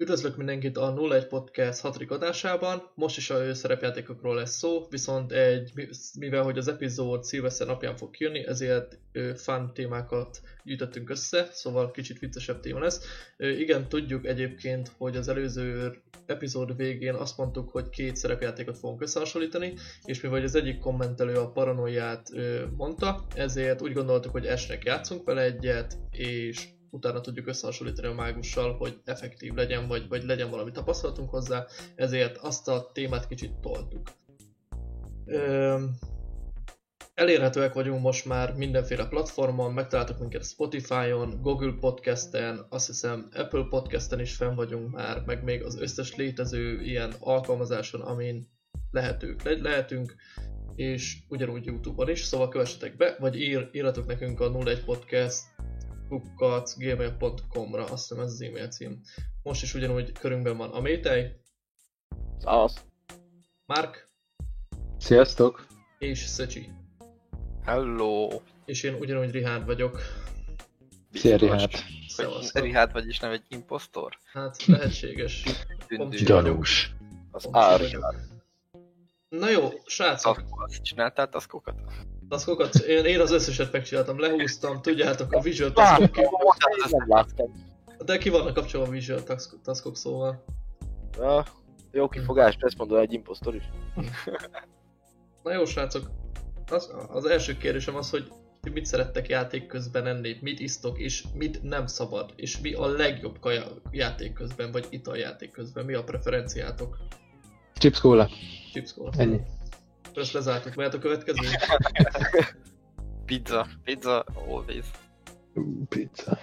Üdvözlök mindenkit a 01 Podcast 6. adásában. Most is a szerepjátékokról lesz szó, viszont egy, mivel hogy az epizód szilveszter napján fog kijönni, ezért fun témákat gyűjtöttünk össze, szóval kicsit viccesebb téma lesz. Igen, tudjuk egyébként, hogy az előző epizód végén azt mondtuk, hogy két szerepjátékot fogunk összehasonlítani, és mivel az egyik kommentelő a paranoiát mondta, ezért úgy gondoltuk, hogy esnek játszunk vele egyet, és utána tudjuk összehasonlítani a mágussal, hogy effektív legyen, vagy, vagy legyen valami tapasztalatunk hozzá, ezért azt a témát kicsit toltuk. Ö, elérhetőek vagyunk most már mindenféle platformon, megtaláltok minket Spotify-on, Google Podcast-en, azt hiszem Apple Podcast-en is fenn vagyunk már, meg még az összes létező ilyen alkalmazáson, amin lehetők, le- lehetünk, és ugyanúgy Youtube-on is, szóval kövessetek be, vagy ír, írjatok nekünk a 01 podcast gmail.com-ra, azt hiszem ez az e-mail cím. Most is ugyanúgy körünkben van a Métej. Az. Mark. Sziasztok. És Szecsi. Hello. És én ugyanúgy Rihárd vagyok. Szia Rihárd. Rihárd vagy is nem egy impostor? Hát lehetséges. Gyanús. Az ár. Na jó, srácok. Azt csináltál taszkokat? Taszkokat? Én, én az összeset megcsináltam, lehúztam, tudjátok, a Visual Taskok. De ki vannak kapcsolva a Visual Taskok szóval. Ja, jó kifogás, ezt mondod egy impostor is. Na jó srácok, az, az első kérdésem az, hogy ti mit szerettek játék közben enni, mit isztok, és mit nem szabad, és mi a legjobb kaja játék közben, vagy ital játék közben, mi a preferenciátok? Chips cola. Chips cola. Ennyi. Akkor ezt lezártuk, mehet a következő? pizza, pizza, always. Pizza.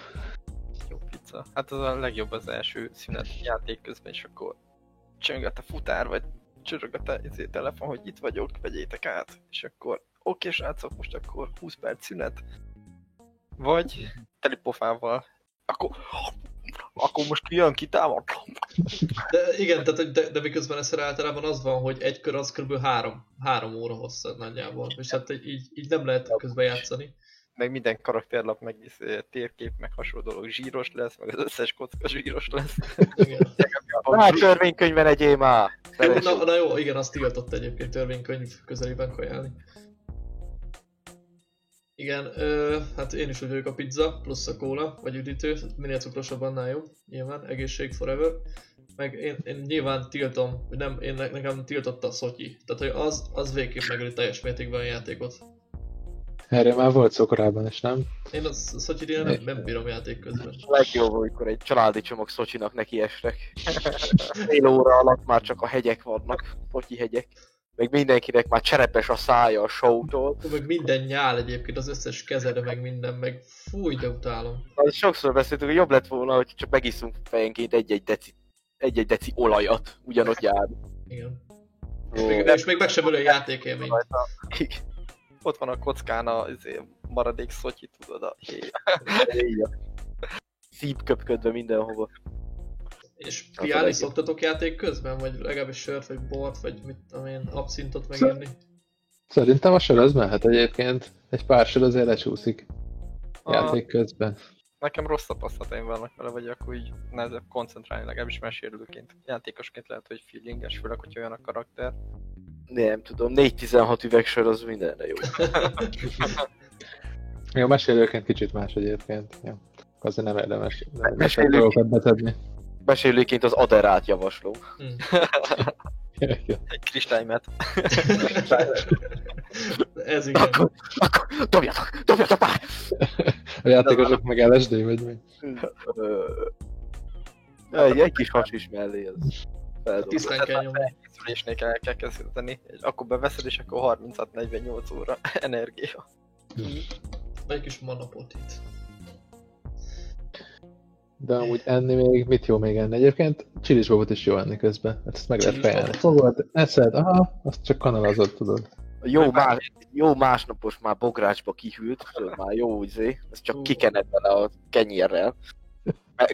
Jó pizza. Hát az a legjobb az első szünet játék közben, és akkor csöngött a futár, vagy csörög a izé, telefon, hogy itt vagyok, vegyétek át, és akkor oké srácok, most akkor 20 perc szünet, vagy telipofával, akkor akkor most jön ki támad. De igen, tehát, de, de miközben ez általában az van, hogy egy kör az kb. három, három óra hosszad nagyjából, és hát így, így nem lehet közben játszani. Meg minden karakterlap, meg térkép, meg hasonló dolog zsíros lesz, meg az összes kocka zsíros lesz. Igen. Na, törvénykönyvben egyél már! Na, na, jó, igen, azt tiltott egyébként törvénykönyv közelében kajálni. Igen, ö, hát én is úgy vagyok a pizza, plusz a kóla, vagy üdítő, minél cukrosabb annál jó, nyilván, egészség forever. Meg én, én nyilván tiltom, hogy nem, én nekem tiltotta a szotyi, tehát hogy az, az végképp megöli teljes mértékben a játékot. Erre már volt szó korábban is, nem? Én a szotyit én nem, nem bírom játék közben. A legjobb, amikor egy családi csomag szocsinak neki estek. Fél óra alatt már csak a hegyek vannak, szotyi hegyek meg mindenkinek már cserepes a szája a show-tól. Meg minden nyál egyébként, az összes kezede, meg minden, meg fúj, de utálom. Az sokszor beszéltünk, hogy jobb lett volna, hogy csak megiszunk fejenként egy-egy deci, egy-egy deci olajat, ugyanott jár. Igen. És még, és még meg sem ölő a játékélmény. Ott van a kockán a izé, maradék szotyi, tudod, a Szívköpködve mindenhova. És piálni szoktatok játék közben? Vagy legalábbis sört, vagy bort, vagy mit tudom én, abszintot meginni? Szerintem a sör az mehet egyébként. Egy pár sör azért lecsúszik a... játék közben. Nekem rossz tapasztalataim vannak vele, vagy akkor így nehezebb koncentrálni, legalábbis mesélőként. Játékosként lehet, hogy feelinges, főleg, hogy olyan a karakter. Nem tudom, 4-16 üvegsör az mindenre jó. jó, mesélőként kicsit más egyébként. Ja. Azért nem érdemes, nem érdemes dolgokat betedni mesélőként az Aderát javaslom. Hmm. Egy kristálymet. Ez igen. Akkor, akkor dobjatok, dobjatok már! A játékosok meg LSD vagy mi? Egy, egy kis has is mellé az. Tisztán kell nyomni. Szülésnél kell, kell kezdeni, akkor beveszed, és akkor 36-48 óra energia. Egy kis manapotit. De amúgy enni még, mit jó még enni? Egyébként csilisbobot is jó enni közben, hát ezt meg lehet fejelni. Fogod, eszed, aha, azt csak kanalazod, tudod. Jó, más, jó másnapos már bográcsba kihűlt, már jó izé, ezt csak kikened bele a kenyérrel.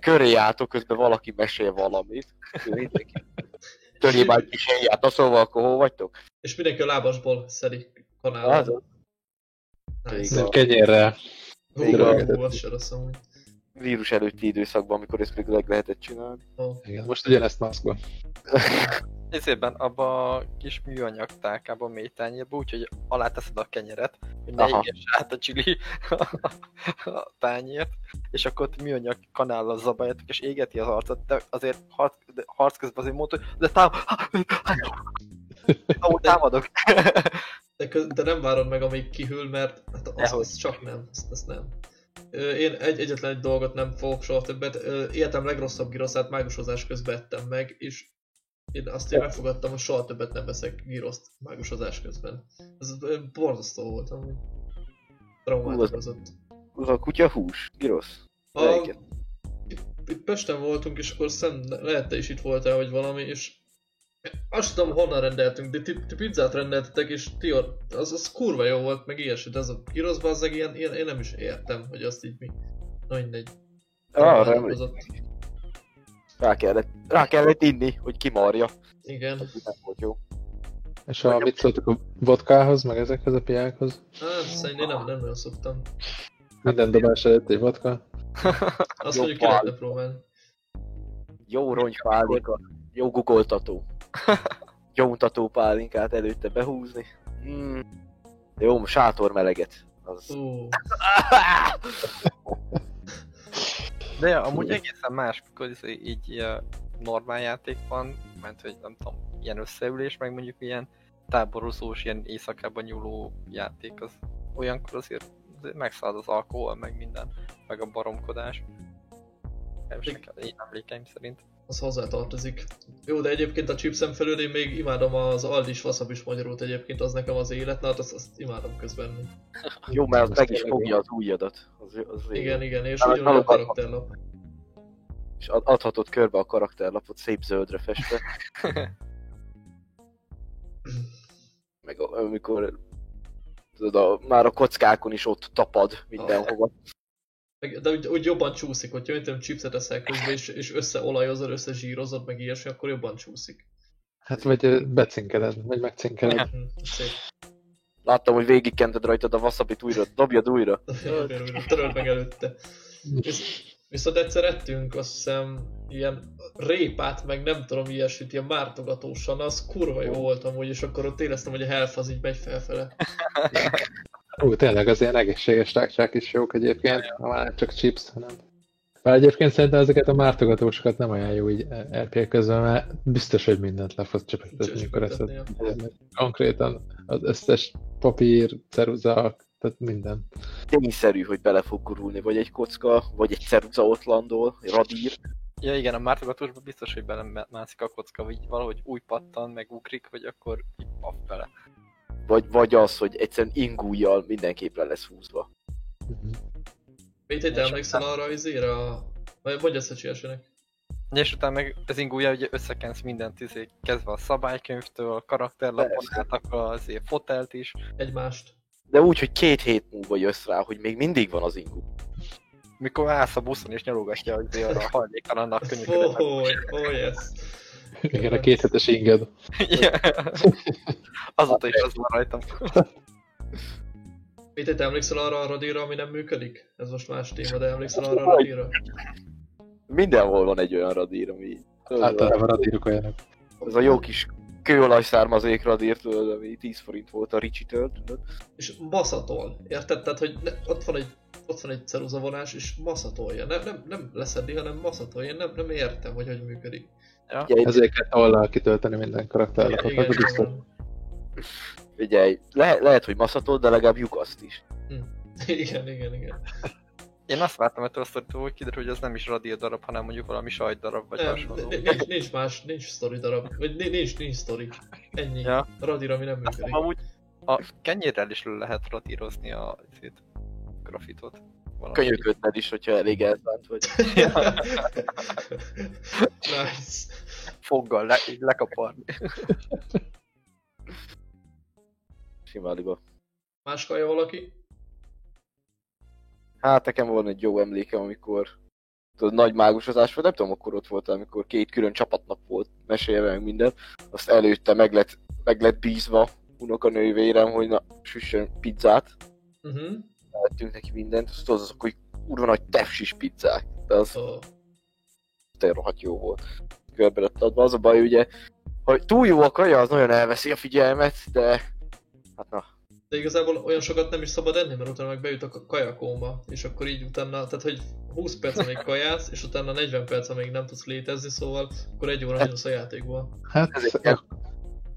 Köré álltok, közben valaki mesél valamit. Törjé már egy kis helyját, na szóval akkor hol vagytok? És mindenki a lábasból szedik kanálát. Nice. Kenyérrel. Hú, az se rossz amúgy. Vírus előtti időszakban, amikor ezt még meg lehetett csinálni. Igen, most ugyanezt maszkban. Ezében abba a kis műanyag tálkában mély tányérba, úgyhogy alá teszed a kenyeret, hogy ne égess át a csili a tányért, és akkor ott műanyag kanállal zabáljátok, és égeti az arcot, de azért harc, de harc közben azért mondta, hogy de tám... Ó, támadok. De, köz, de nem várod meg, amíg kihűl, mert hát az, az csak nem, azt, azt nem. Én egy, egyetlen egy dolgot nem fogok soha többet. Életem legrosszabb giroszát mágusozás közben ettem meg, és én azt én megfogadtam, hogy soha többet nem veszek giroszt mágusozás közben. Ez borzasztó volt amúgy. Traumátikozott. Az a kutya hús, girosz. A, Melyiket? itt, itt Pesten voltunk, és akkor szem, lehet te is itt voltál, vagy valami, és azt tudom, honnan rendeltünk, de ti, ti pizzát rendeltetek, és ti ott, az, az kurva jó volt, meg ilyesmi, de ez a girosz bazzeg, ilyen, ilyen, én nem is értem, hogy azt így mi. Na mindegy. Ah. Rá kellett, rá kellett inni, hogy kimarja. Igen. Az nem volt jó. És a, mit szóltok a vodkához, meg ezekhez a piákhoz? Hát, szerintem nem, nem nagyon szoktam. Minden dobás előtt egy vodka. Azt Jó mondjuk ki lehetne próbálni. Jó rongypálinka, jó gugoltató. Jó mutató pálinkát előtte behúzni. Mm. Jó, sátor meleget. Az... Ú, De amúgy egészen más, mikor ez így uh, normál játék van, mert hogy nem tudom, ilyen összeülés, meg mondjuk ilyen táborozós, ilyen éjszakában nyúló játék, az olyankor azért, azért megszáll az alkohol, meg minden, meg a baromkodás. Én emlékeim szerint. Az hozzátartozik. Jó, de egyébként a chipsen felül én még imádom az Aldis wasabis magyarót egyébként, az nekem az élet, na hát azt, azt imádom közben. Jó, mert az meg is fogja az ujjadat. Az, az Igen, igen, és Hát, ugyanúgy a karakterlap. És ad- adhatod körbe a karakterlapot szép zöldre festve. Meg a- amikor tudod, a, már a kockákon is ott tapad mindenhova. Meg- De úgy, úgy jobban csúszik, hogyha mint tudom, chipset eszel közben, és, és összeolajozod, összezsírozod, meg ilyesmi, akkor jobban csúszik. Hát vagy becinkeled, vagy megcinkeled. Hm, szép. Láttam, hogy végigkented rajtad a wasabi újra, dobjad újra. Töröld meg előtte. Visz, viszont egyszer ettünk azt hiszem ilyen répát, meg nem tudom ilyesmit, ilyen mártogatósan, az kurva jó volt amúgy, és akkor ott éreztem, hogy a health az így megy felfele. Ú, tényleg az ilyen egészséges rákcsák is jók egyébként, ha már nem csak chips, hanem... Bár egyébként szerintem ezeket a mártogatósokat nem olyan jó így RP közben, mert biztos, hogy mindent le fogsz csepegtetni, amikor eszed. Csepegtetni, Konkrétan az összes papír, ceruza, tehát minden. Tényszerű, hogy bele fog gurulni, vagy egy kocka, vagy egy ceruza ott landol, radír. Ja igen, a mártogatósban biztos, hogy belemászik a kocka, vagy valahogy új pattan, meg ugrik, vagy akkor így paf bele. Vagy, vagy az, hogy egyszerűen ingújjal mindenképp le lesz húzva. Mit te emlékszel arra az izére a... Vagy ezt a csiesenek. És utána meg ez ingúja, ugye összekensz mindent, izé, kezdve a szabálykönyvtől, a karakterlapon át, akkor azért fotelt is. Egymást. De úgy, hogy két hét múlva jössz rá, hogy még mindig van az ingú. Mikor állsz a buszon és nyalogatja hogy arra a hajléktalannak könyöködet. Oh, oh yes. Igen, a kéthetes inged. Azóta is az van rajtam. Mit te emlékszel arra a radíra, ami nem működik? Ez most más téma, de emlékszel arra a radíra? Mindenhol van egy olyan radír, ami... Általában radírok olyanok. Ez a jó kis kőolaj származék radír, tudod, ami 10 forint volt a Ricsi-től, tudod? És maszatol. Érted? Tehát, hogy ne, ott van egy ott van egy ceruzavonás, és maszatolja. Nem, nem, nem leszedi, hanem maszatolja. Én nem, nem értem, hogy hogy működik. Ja. Figyelj, Ezért kell tollal kitölteni minden Igen, akkor biztos. figyelj le, lehet, hogy maszatod, de legalább lyukaszt is. igen, igen, igen. Én azt vártam ettől a sztoritól, hogy kiderül, hogy az nem is radír darab, hanem mondjuk valami sajt darab, vagy hasonló. ni- nincs, nincs más, nincs sztori darab. Vagy ni- nincs, nincs sztori. Ennyi. Ja. Radír, ami nem Azt működik. amúgy a kenyérrel is le lehet radírozni a grafitot. Valahogy. Könyöködned is, hogyha elég elszánt vagy. nice. Foggal le, lekaparni. Simáliba. Más kaja valaki? Hát nekem van egy jó emlékem, amikor tudod, nagy mágusozás volt, nem tudom, akkor ott volt, amikor két külön csapatnak volt mesélve meg minden. Azt előtte meg lett, meg lett bízva unokanővérem, hogy na, süssön pizzát. Uh-huh. Vettünk neki mindent, azt tudod, azok, hogy kurva nagy tepsis pizzák. De az Ó, tényleg rohadt jó volt. Körbe lett adva. Az a baj, ugye, hogy túl jó a kaja, az nagyon elveszi a figyelmet, de hát na, De igazából olyan sokat nem is szabad enni, mert utána meg bejut a kajakóma, és akkor így utána, tehát hogy 20 perc amíg kajász, és utána 40 perc amíg nem tudsz létezni, szóval akkor egy óra minusz a játékból. Hát, ezért kell,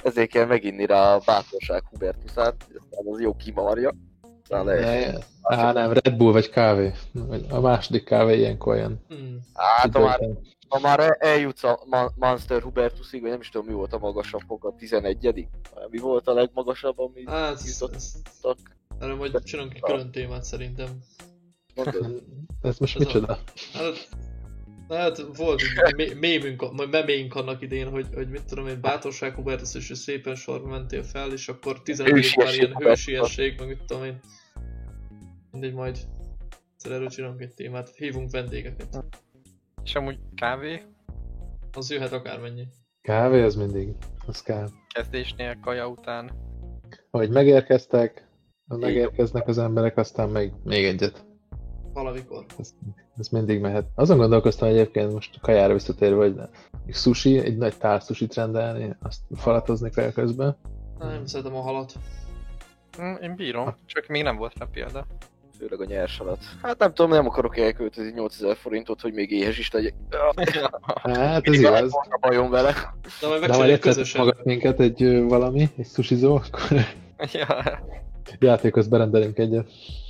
ezért kell meginni rá a bátorság Hubertusát, aztán az jó kimarja. Aztán lehet. ne, á, nem, Red Bull vagy kávé. A második kávé ilyenkor olyan. Hmm. Hát, ha már, ha már el- eljutsz a Monster Hubertusig, vagy nem is tudom mi volt a magasabb fok, a 11 Mi volt a legmagasabb, amit Hát, jutottak? ezt, erre majd csinálunk egy külön témát szerintem. Mondod? Ez most Ez a- micsoda? Hát, hát volt mémünk, majd meménk annak idén, hogy, hogy mit tudom én, bátorság Hubertus, és hogy szépen sorba mentél fel, és akkor 15 már ilyen hősiesség, meg mit tudom én. Mindegy, majd egyszer erről csinálunk egy témát, hívunk vendégeket. És amúgy kávé, Az jöhet akármennyi. Kávé az mindig. Az kell. kezdésnél, kaja után. Ahogy megérkeztek, megérkeznek az emberek, aztán még, még egyet. Valamikor. Ez, ez mindig mehet. Azon gondolkoztam egyébként most a kajára visszatérve, hogy egy sushi, egy nagy tár sushit rendelni, azt falatozni kell közben. Nem szeretem a halat. Hm, Én bírom, csak még nem volt rá példa. Főleg a nyers alatt. Hát nem tudom, nem akarok elköltözni 8000 forintot, hogy még éhes is legyek. Hát ez Mindig igaz. a bajom vele. De majd De majd közösen. magat minket egy valami, egy sushizó, akkor ja. játékhoz berendelünk egyet.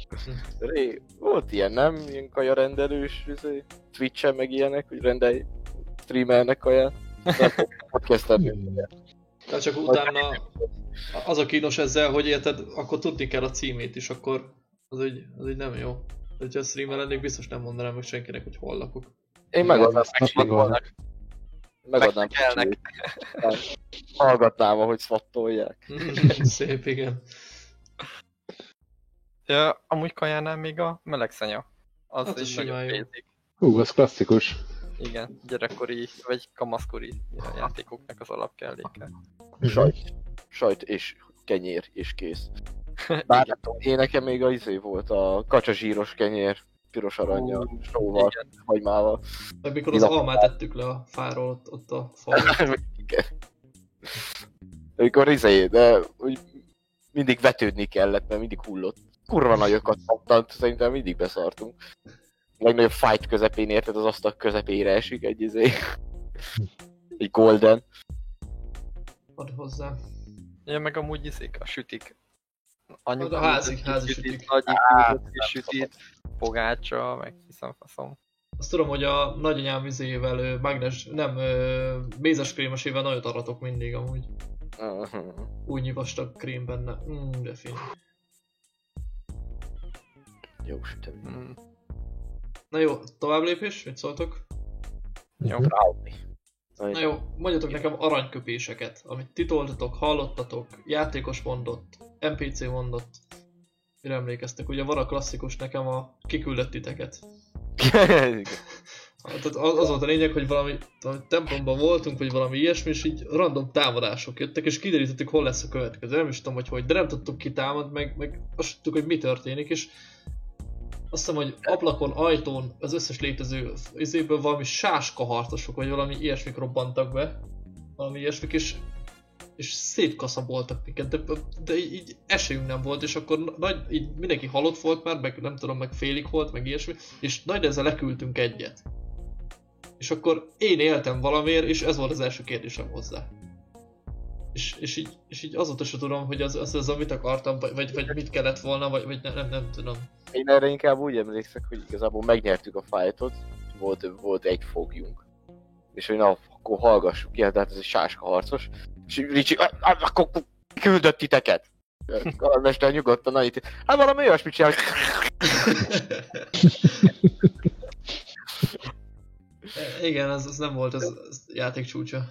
Ré, volt ilyen, nem? Ilyen kajarendelős, izé, Twitch-en meg ilyenek, hogy rendelj streamelnek kaját. De Podcastet. De csak utána az a kínos ezzel, hogy érted, akkor tudni kell a címét is, akkor az egy, az egy nem jó. Hogyha streamer lennék, biztos nem mondanám meg senkinek, hogy hol lakok. Én megadnám, megolnak. megadnám Megfigyelnek. Hallgatnám, ahogy swattolják. Szép, igen. Ja, amúgy kajánál még a melegszeня. Az az simán nagyon basic. Hú, az klasszikus. Igen, gyerekkori vagy kamaszkori játékoknak az alapkelléke. Sajt. Sajt és kenyér és kész. Bár nem tudom, én nekem még a izé volt a kacsazsíros kenyér, piros aranya, Ú, sóval, Igen. hagymával. Meg mikor az almát tettük le a fáról ott, ott a falon. Igen. Amikor izé, de úgy mindig vetődni kellett, mert mindig hullott. Kurva nagyokat pattant, szerintem mindig beszartunk. A legnagyobb fight közepén érted, az asztal közepére esik egy izé. Egy golden. Ad hozzá. Ja, meg amúgy iszik, a sütik. Hát a házi- házi sütik. Nagy ikúzott kis sütit, pogácsa, meg hiszem faszom. Azt tudom, hogy a nagyanyám vizével, mágnes, nem, mézes krémesével nagyot aratok mindig amúgy. Úgy vastag krém benne. Mm, de fin. Jó sütemény. Mm. Na jó, tovább lépés? Mit szóltok? Jó. Ráadni. Na jó, mondjatok nekem aranyköpéseket, amit titoltatok, hallottatok, játékos mondott, NPC mondott. Mire emlékeztek? Ugye van a klasszikus nekem a kiküldött titeket. Tehát az az volt a lényeg, hogy valami, valami templomban voltunk, vagy valami ilyesmi, és így random támadások jöttek, és kiderítettük, hol lesz a következő. Nem is tudom, hogy hogy, de nem tudtuk ki támad, meg, meg azt tudtuk, hogy mi történik, és azt hiszem, hogy ablakon, ajtón, az összes létező izéből valami sáska harcosok, vagy valami ilyesmik robbantak be. Valami ilyesmik, és, és szétkaszaboltak minket, de, de így esélyünk nem volt, és akkor nagy, így mindenki halott volt már, meg nem tudom, meg félig volt, meg ilyesmi, és nagy ezzel leküldtünk egyet. És akkor én éltem valamiért, és ez volt az első kérdésem hozzá. És, és, így, és így azóta sem tudom, hogy az, az, az amit akartam, vagy, vagy, mit kellett volna, vagy, vagy nem, nem, nem tudom. Én erre inkább úgy emlékszek, hogy igazából megnyertük a fightot, volt, volt egy fogjunk. És hogy na, akkor hallgassuk ki, hát ez egy sáska harcos. És Ricsi, "Ah, ah, akkor küldött titeket. Kalandmester nyugodtan annyit, hát valami olyasmit csinál, Igen, az, az nem volt az, az játék csúcsa.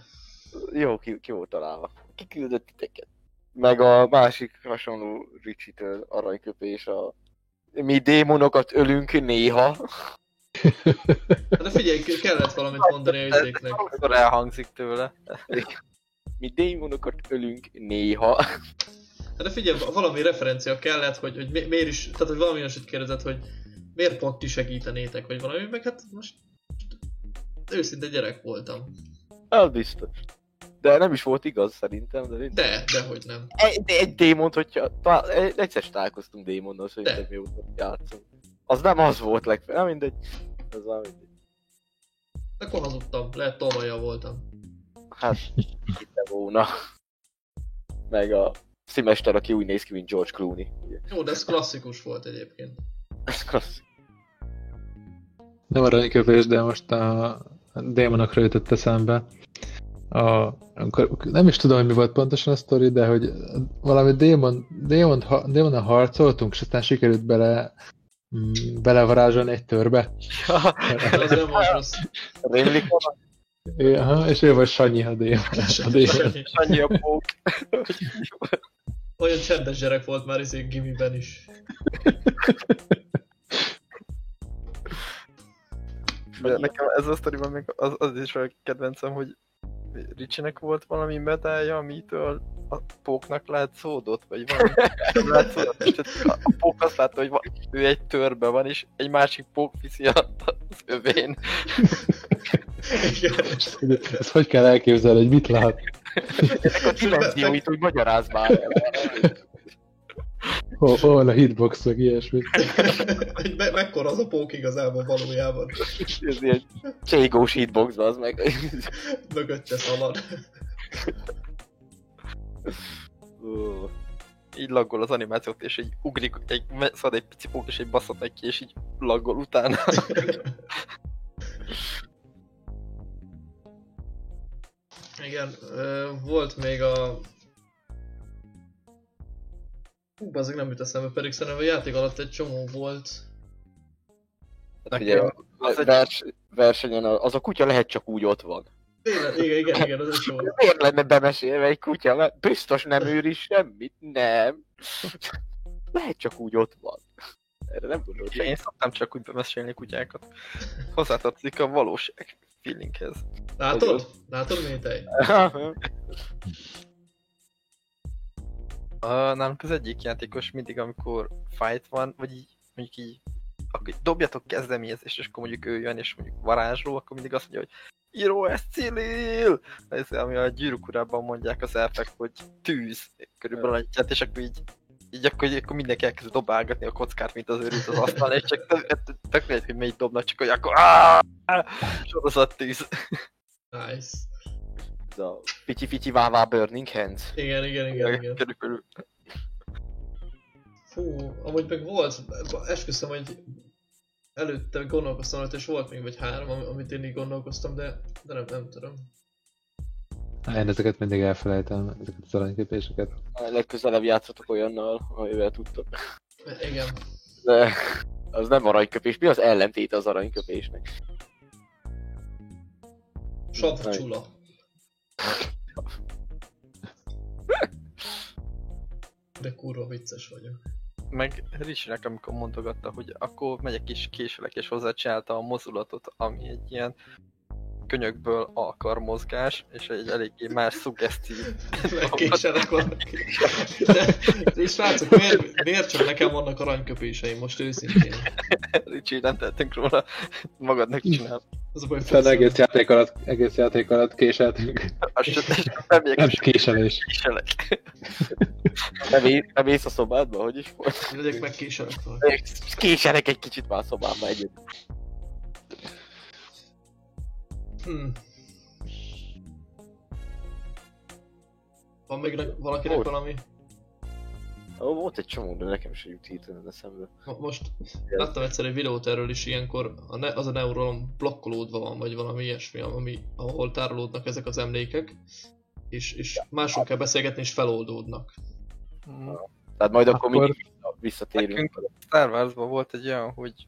Jó, ki, ki volt találva. Ki küldött titeket? Meg a másik hasonló Ricsi-től aranyköpés a mi démonokat ölünk néha. De figyelj, kellett valamit mondani a izéknek. Akkor elhangzik tőle. Mi démonokat ölünk néha. Hát de figyelj, valami referencia kellett, hogy, hogy mi- miért is, tehát hogy valami olyasmit kérdezett, hogy miért pont ti segítenétek, vagy valami, meg hát most őszinte gyerek voltam. Az biztos. De nem is volt igaz szerintem, de, De, dehogy nem. egy, de egy démont, hogyha talán, egy- egyszer találkoztunk démonnal, szerintem De. mióta játszunk. Az nem az volt legfeljebb, nem mindegy. Az már mindegy. Akkor hazudtam, lehet tolvaja voltam. Hát, hitte volna. Meg a szimester, aki úgy néz ki, mint George Clooney. Ugye? Jó, de ez klasszikus volt egyébként. Ez klassz. Nem aranyköpés, de most a démonokra jutott eszembe. A, amikor, nem is tudom, hogy mi volt pontosan a sztori, de hogy valami démon, démon, ha, démonnal harcoltunk, és aztán sikerült bele mm, belevarázsolni egy törbe. Az nem rossz. Van? Ő- Aha, és ő volt Sanyi a démon. A démon. És annyi a pók. Olyan csendes gyerek volt már izé gimiben is. De nekem ez a sztoriban még az, az is a kedvencem, hogy Ricsinek volt valami medálja, amitől a póknak lát szódot, vagy valami nem lát szódot, és a a pók azt látta, hogy ő egy törbe van, és egy másik pók viszi a- az övén. Ezt hogy kell elképzelni, hogy mit lát? Ezek a dimenzióit úgy magyaráz már. Hol, hol a hitbox, meg ilyesmi. Hogy me- mekkora az a pók igazából valójában. Ez ilyen cségós hitbox az meg. Mögötte szalad. Ó, Így laggol az animációt, és így ugrik, egy, szad egy pici pók, és egy baszat neki, és így laggol utána. Igen, volt még a... Hú, bazeg nem jut eszembe, pedig szerintem a játék alatt egy csomó volt. Ugye, Nekem az egy vers, versenyen a- az a kutya lehet csak úgy ott van. Tényleg, igen, igen, igen, az is volt. Miért lenne bemesélve egy kutya? Mert biztos nem őri semmit. Nem. Lehet csak úgy ott van. Erre nem gondolok. Én szoktam csak úgy bemesélni kutyákat. Hozzátartozik a valóság feelinghez. Látod? Látod, Métej? A, nálunk az egyik játékos mindig, amikor fight van, vagy így, mondjuk így, akkor így dobjatok kezdeményezést, és akkor mondjuk ő jön, és mondjuk varázsló, akkor mindig azt mondja, hogy író ez Cilil! Ez, ami a gyűrűk mondják az elfek, hogy tűz. Körülbelül egy hát, és akkor így, így akkor, akkor mindenki elkezd dobálgatni a kockát, mint az őrült az asztalon, és csak tök, mindegy, hogy melyik dobnak, csak hogy akkor sorozat tűz. Nice. Ez a Fici Fici Vává Burning Hands. Igen, igen, igen, igen. Körülbelül. Fú, amúgy meg volt, esküszöm, hogy előtte gondolkoztam rajta, és volt még vagy három, ami- amit én így gondolkoztam, de, de nem, nem tudom. Én ezeket mindig elfelejtem, ezeket az aranyképéseket. A legközelebb játszatok olyannal, amivel tudtok. Igen. De az nem aranyköpés. Mi az ellentéte az aranyköpésnek? Savcsula. De kurva vicces vagyok. meg Ricsinek, amikor mondogatta, hogy akkor megyek is késelek, és hozzácsinálta a mozulatot, ami egy ilyen könyökből akar mozgás, és egy eléggé más szuggesztív. Megkéselek vannak. De, és srácok, miért, miért csak nekem vannak aranyköpéseim most őszintén? Ricsi, nem tettünk róla, magadnak csinál. Az a baj, hogy egész játék alatt, egész játék alatt késeltünk. Nem Nem és késelés. késelek. Nem, é- nem ész a szobádba? Hogy is volt? legyek megkéselek valaki. Késelek egy kicsit már a szobámba egyet. Hmm. Van még ne- valakinek valami? Ó, volt egy csomó, de nekem se jut hirtelen eszembe. Mo- Most láttam egyszer egy videót erről is, ilyenkor a ne, az a neuron blokkolódva van, vagy valami ilyesmi, ami, ahol tárolódnak ezek az emlékek, és, és máshol kell beszélgetni, és feloldódnak. Mm. Tehát majd akkor, Akkor- mindig visszatérünk. Nekünk Star Wars-ban volt egy olyan, hogy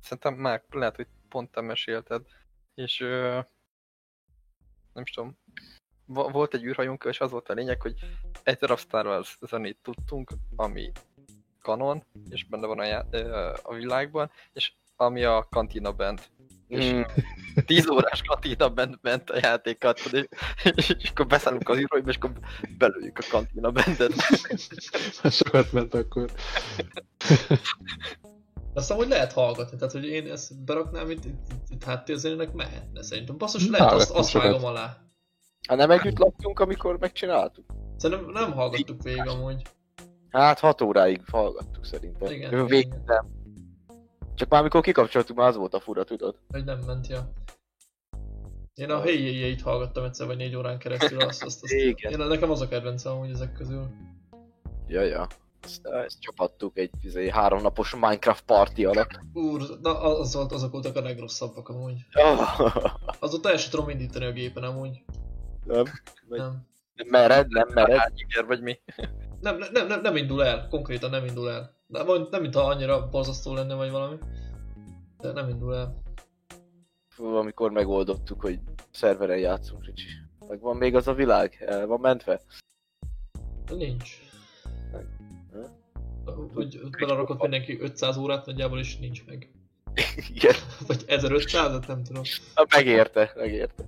szerintem már lehet, hogy pont te mesélted, és ö, nem is tudom, volt egy űrhajónk, és az volt a lényeg, hogy egy darab Star Wars zenét tudtunk, ami kanon, és benne van a, já- a világban, és ami a Cantina Band. Mm. 10 órás kantina bent, bent a játékat, és, és akkor beszállunk az íróiba, és akkor belőjük a kantina bendet. Sokat ment akkor. Azt hogy lehet hallgatni, tehát hogy én ezt beraknám itt, itt, itt háttérzenének mehetne szerintem. Basszus, lehet, azt, azt vágom alá. Hát nem együtt laktunk, amikor megcsináltuk? Szerintem nem hallgattuk végig amúgy. Hát 6 óráig hallgattuk szerintem. Igen, Végig nem. Csak már amikor kikapcsoltuk, már az volt a fura, tudod? Hogy nem ment, ja. Én a Hey-t hallgattam egyszer vagy négy órán keresztül, azt, azt, azt Igen. én, nekem az a kedvencem amúgy ezek közül. Ja, ja. Azt, ezt csapattuk egy izé, háromnapos Minecraft party alatt. Úr, na az volt, azok voltak a legrosszabbak amúgy. Azóta el sem tudom indítani a gépen amúgy. Nem. Nem. Mered, nem mered. Hányiger vagy mi? Nem, nem, nem, nem indul el, konkrétan nem indul el. Nem, nem, nem mintha annyira borzasztó lenne vagy valami. De nem indul el. Fú, amikor megoldottuk, hogy szerveren játszunk, Ricsi. Meg van még az a világ? El van mentve? De nincs. Hm? Hogy belerakott mindenki 500 órát nagyjából is nincs meg. Igen. Vagy 1500-at, nem tudom. Na, megérte, megérte.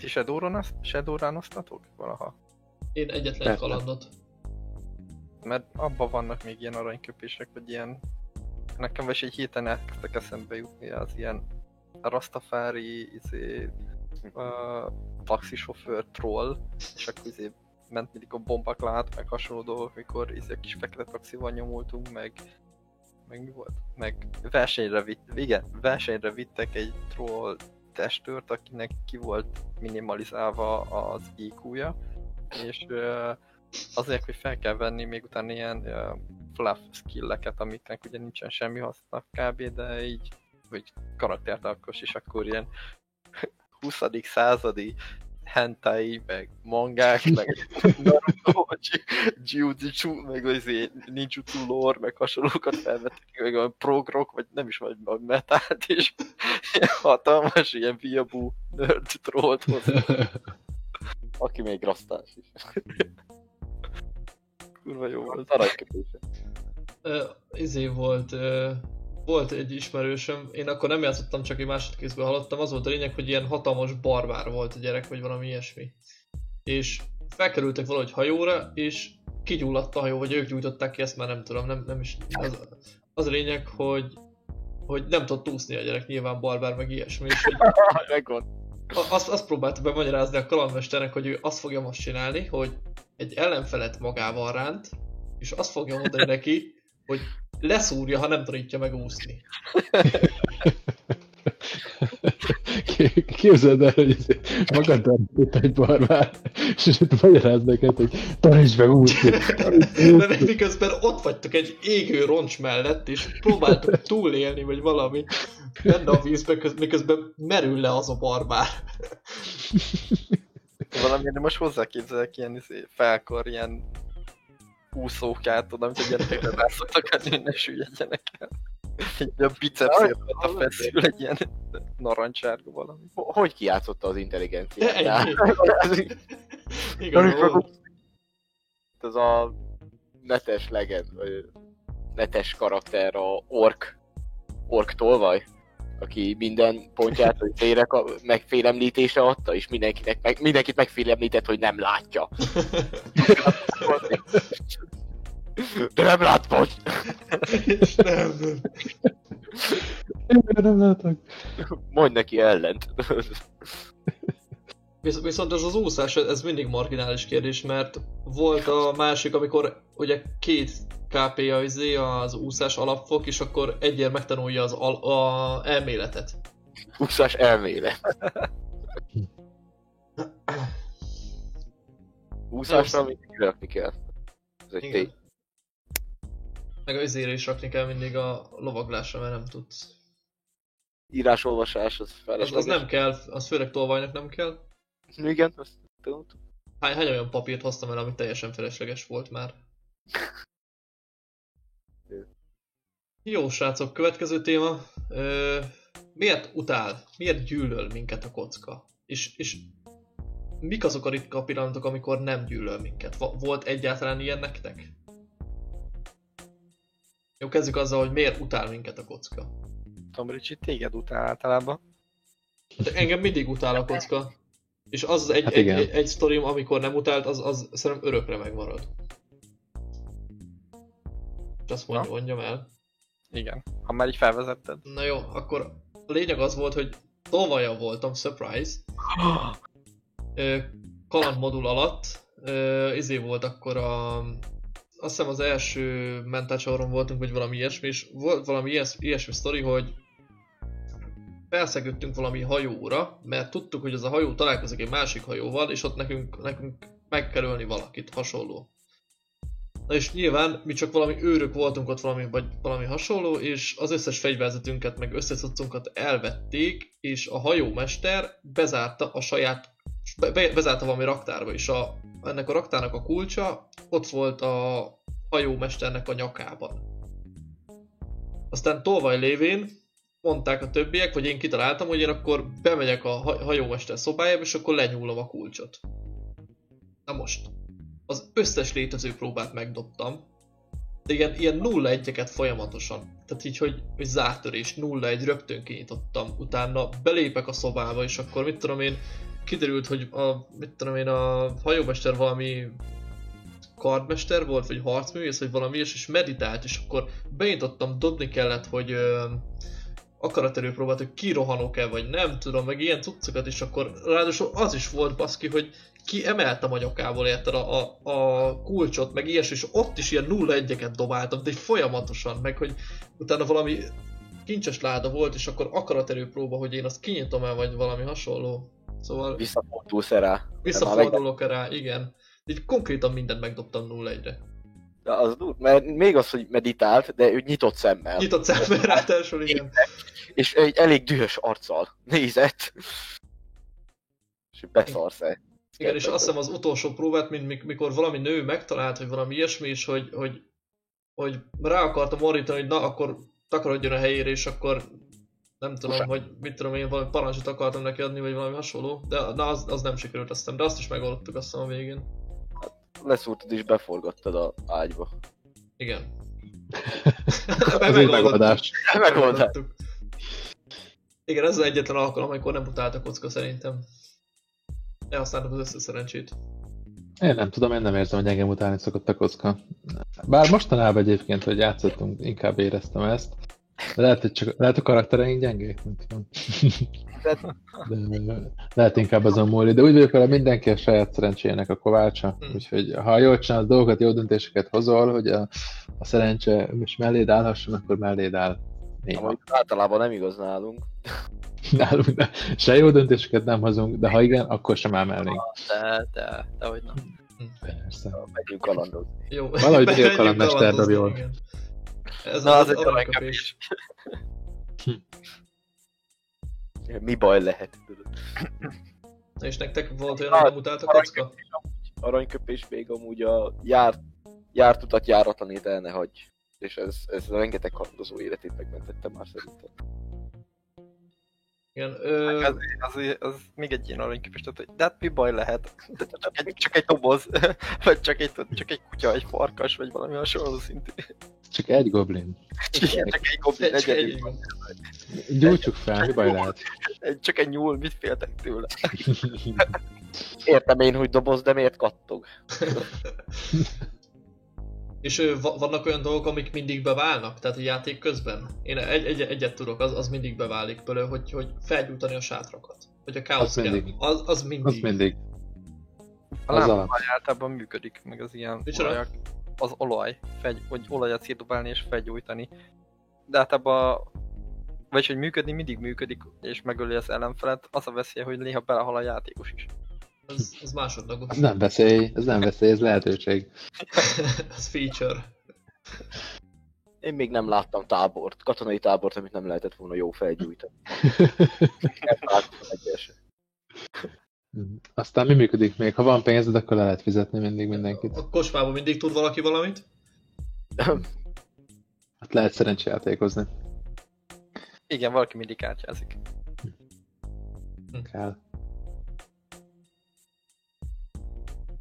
Ti Shadowrun Shadowrun osztatok valaha? Én egyetlen egy Persze. kalandot. Mert abban vannak még ilyen aranyköpések, vagy ilyen... Nekem is egy héten elkezdtek eszembe jutni az ilyen Rastafári, izé, uh, taxisofőr troll, és akkor izé ment mindig a bombaklát, meg hasonló dolgok, mikor izé kis fekete taxival nyomultunk, meg meg mi volt? Meg versenyre vitt, igen, versenyre vittek egy troll testőrt, akinek ki volt minimalizálva az IQ-ja, és azért, hogy fel kell venni még utána ilyen fluff skilleket, amiknek ugye nincsen semmi haszna kb, de így, hogy karaktert alkos, és akkor ilyen 20. századi hentai, meg mangák, meg Naruto, jiu-jitsu, meg azért ninjutsu lore, meg hasonlókat felvettek, meg a progrok, vagy nem is vagy a metált, és ilyen hatalmas, ilyen viabú nerd trollt hozzá. Aki még rasztás is. Kurva jó volt. Aranyköpése. Ö, izé volt, ö, volt egy ismerősöm, én akkor nem játszottam, csak egy másodkézből hallottam, az volt a lényeg, hogy ilyen hatalmas barbár volt a gyerek, vagy valami ilyesmi. És felkerültek valahogy hajóra, és kigyulladt a hajó, vagy ők gyújtották ki, ezt már nem tudom, nem, nem is... Az, az a lényeg, hogy hogy nem tudott úszni a gyerek, nyilván barbár, meg ilyesmi, és hogy azt, azt próbálta bemagyarázni a kalandmesternek, hogy ő azt fogja most csinálni, hogy egy ellenfelet magával ránt, és azt fogja mondani neki, hogy leszúrja, ha nem tanítja meg úszni. Képzeld el, hogy magad itt egy barbár, és itt magyaráz neked, hogy tanítsd meg úszni. De nem, miközben ott vagytok egy égő roncs mellett, és próbáltok túlélni, vagy valami benne a vízbe, köz- miközben merül le az a barbár. Valamiért most hozzáképzelek ilyen izé, felkor, ilyen úszókát, tudom, amit a gyerekekre rá szoktak adni, hogy ne süllyedjenek el. Egy ilyen bicepsért a feszül, egy ilyen narancsárga valami. Ho- Hogy kijátszotta az intelligenciát? Igazol. Ez a netes legend, vagy netes karakter, a ork, ork tolvaj, aki minden pontját, hogy félre, megfélemlítésre adta, és mindenkinek, meg, mindenkit megfélemlített, hogy nem látja. De nem lát most! És nem, nem. Én nem látok. Mondj neki ellent. Visz- Viszont ez az úszás, ez mindig marginális kérdés, mert volt a másik, amikor ugye két KP izé az úszás alapfok, és akkor egyért megtanulja az al- a elméletet. Úszás elmélet. Úszásra mindig rakni kell. Ez egy tény. Meg az izére is rakni kell mindig a lovaglásra, mert nem tudsz. Írásolvasás, az Az, felesleges. az nem kell, az főleg tolvajnak nem kell. Igen, azt tudom. Hány, hány olyan papírt hoztam el, ami teljesen felesleges volt már. Jó srácok, következő téma. Ö, miért utál, miért gyűlöl minket a kocka? És, és mik azok a ritka pillanatok, amikor nem gyűlöl minket? Volt egyáltalán ilyen nektek? Jó, kezdjük azzal, hogy miért utál minket a kocka. Tom Ricci téged utál általában. De engem mindig utál a kocka. És az egy, Hát egy, egy, egy sztorim, amikor nem utált, az, az szerintem örökre megmarad. És azt mondja, Na. mondjam el. Igen. Ha már így felvezetted. Na jó, akkor a lényeg az volt, hogy tolvaja voltam, surprise, ö, kalandmodul alatt, ö, izé volt akkor a... Azt hiszem az első mentálcsoron voltunk, vagy valami ilyesmi, és volt valami ilyes, ilyesmi sztori, hogy felszegődtünk valami hajóra, mert tudtuk, hogy az a hajó találkozik egy másik hajóval, és ott nekünk, nekünk meg kell ölni valakit, hasonló. Na és nyilván mi csak valami őrök voltunk ott valami, vagy valami hasonló, és az összes fegyverzetünket, meg összeszocunkat elvették, és a hajómester bezárta a saját, be, be- bezárta valami raktárba, és a, ennek a raktárnak a kulcsa ott volt a hajómesternek a nyakában. Aztán tolvaj lévén mondták a többiek, vagy én kitaláltam, hogy én akkor bemegyek a ha- hajómester szobájába, és akkor lenyúlom a kulcsot. Na most, az összes létező próbát megdobtam, de ilyen, ilyen 0 1 folyamatosan. Tehát így, hogy, hogy zártörés, 0-1 rögtön kinyitottam. Utána belépek a szobába, és akkor mit tudom én, kiderült, hogy a, mit tudom én, a hajómester valami kardmester volt, vagy harcművész, vagy valami ilyes, és meditált, és akkor beintottam, dobni kellett, hogy ö, akaraterő hogy kirohanok-e, vagy nem tudom, meg ilyen cuccokat, és akkor ráadásul az is volt baszki, hogy ki emeltem a nyakából érted a, a, a kulcsot, meg ilyesmi, és ott is ilyen 0 1 dobáltam, de folyamatosan, meg hogy utána valami kincses láda volt, és akkor akaraterő próba, hogy én azt kinyitom el, vagy valami hasonló. Szóval Visszafordulsz rá. visszafordulok rá, igen. Így konkrétan mindent megdobtam 0 1 De az dur, mert még az, hogy meditált, de ő nyitott szemmel. Nyitott szemmel ráadásul, igen. És egy elég dühös arccal nézett. És beszarsz el. Igen, és azt hiszem az utolsó próbát, mint mik- mikor valami nő megtalált, hogy valami ilyesmi, és hogy, hogy, hogy rá akartam orrítani, hogy na, akkor takarodjon a helyére, és akkor nem tudom, Usa. hogy mit tudom én, valami parancsot akartam neki adni, vagy valami hasonló, de na, az, az nem sikerült aztán, de azt is megoldottuk azt hiszem a végén. Leszúrtad és beforgattad a ágyba. Igen. Ez egy megoldás. Megoldás. Megoldottuk. Igen, ez az egyetlen alkalom, amikor nem utált a kocka szerintem. Elhasználtuk az összes szerencsét. Én nem tudom, én nem érzem, hogy engem utálni szokott a kocka. Bár mostanában egyébként, hogy játszottunk, inkább éreztem ezt. De lehet, hogy csak, lehet a karaktereink gyengék, nem tudom. De lehet inkább azon múlik. De úgy vagyok vele, mindenki a saját szerencséjének a kovácsa. Hmm. Úgyhogy ha jól csinálsz dolgokat, jó döntéseket hozol, hogy a, a szerencse most melléd állhasson, akkor melléd áll. Néha. Amúgy általában nem igaz nálunk. Nálunk, de se jó döntéseket nem hozunk, de ha igen, akkor sem áll mellénk. De, de, de hogy nem. Persze. Megyünk kalandozni. Jó. Valahogy Bill Kalandmester kalandozni, dob jól. igen. Ez Na, az, az egy aranyköpés. Mi baj lehet? és nektek volt olyan, hogy nem utált a kocka? Aranyköpés még amúgy a jár, járt utat járatlanét el ne hagyj. És ez, ez rengeteg kalandozó életét megmentette már szerintem. Igen, ö, Az, az, az, még egy ilyen aranyképes, tehát, hogy de hát mi baj lehet? Csak egy, csak egy doboz, vagy csak egy, csak egy kutya, egy farkas, vagy valami hasonló szintű. Csak egy goblin. Igen, csak egy goblin, egy, egy, egy, egy, Gyújtsuk fel, mi baj lehet? egy, csak egy nyúl, mit féltek tőle? Értem én, hogy doboz, de miért kattog? És vannak olyan dolgok, amik mindig beválnak? Tehát a játék közben? Én egy, egy, egyet tudok, az, az mindig beválik például, hogy, hogy felgyújtani a sátrakat. Hogy a káosz Az kell. mindig. Az, az mindig. Az mindig. A lámpolaj általában működik, meg az ilyen Micsoda? olajak. Az olaj, fegy, hogy olajat szétdobálni és felgyújtani. De általában vagy hogy működni mindig működik, és megöli az ellenfelet, az a veszélye, hogy néha belehal a játékos is. Az, az másodlagos. Ez nem veszély, ez nem veszély, ez lehetőség. az feature. Én még nem láttam tábort, katonai tábort, amit nem lehetett volna jó felgyújtani. Nem láttam egyet se. Aztán mi működik még? Ha van pénzed, akkor le lehet fizetni mindig mindenkit. A kocsmában mindig tud valaki valamit? Hát lehet szerencsejátékozni. Igen, valaki mindig kártyázik. Kell.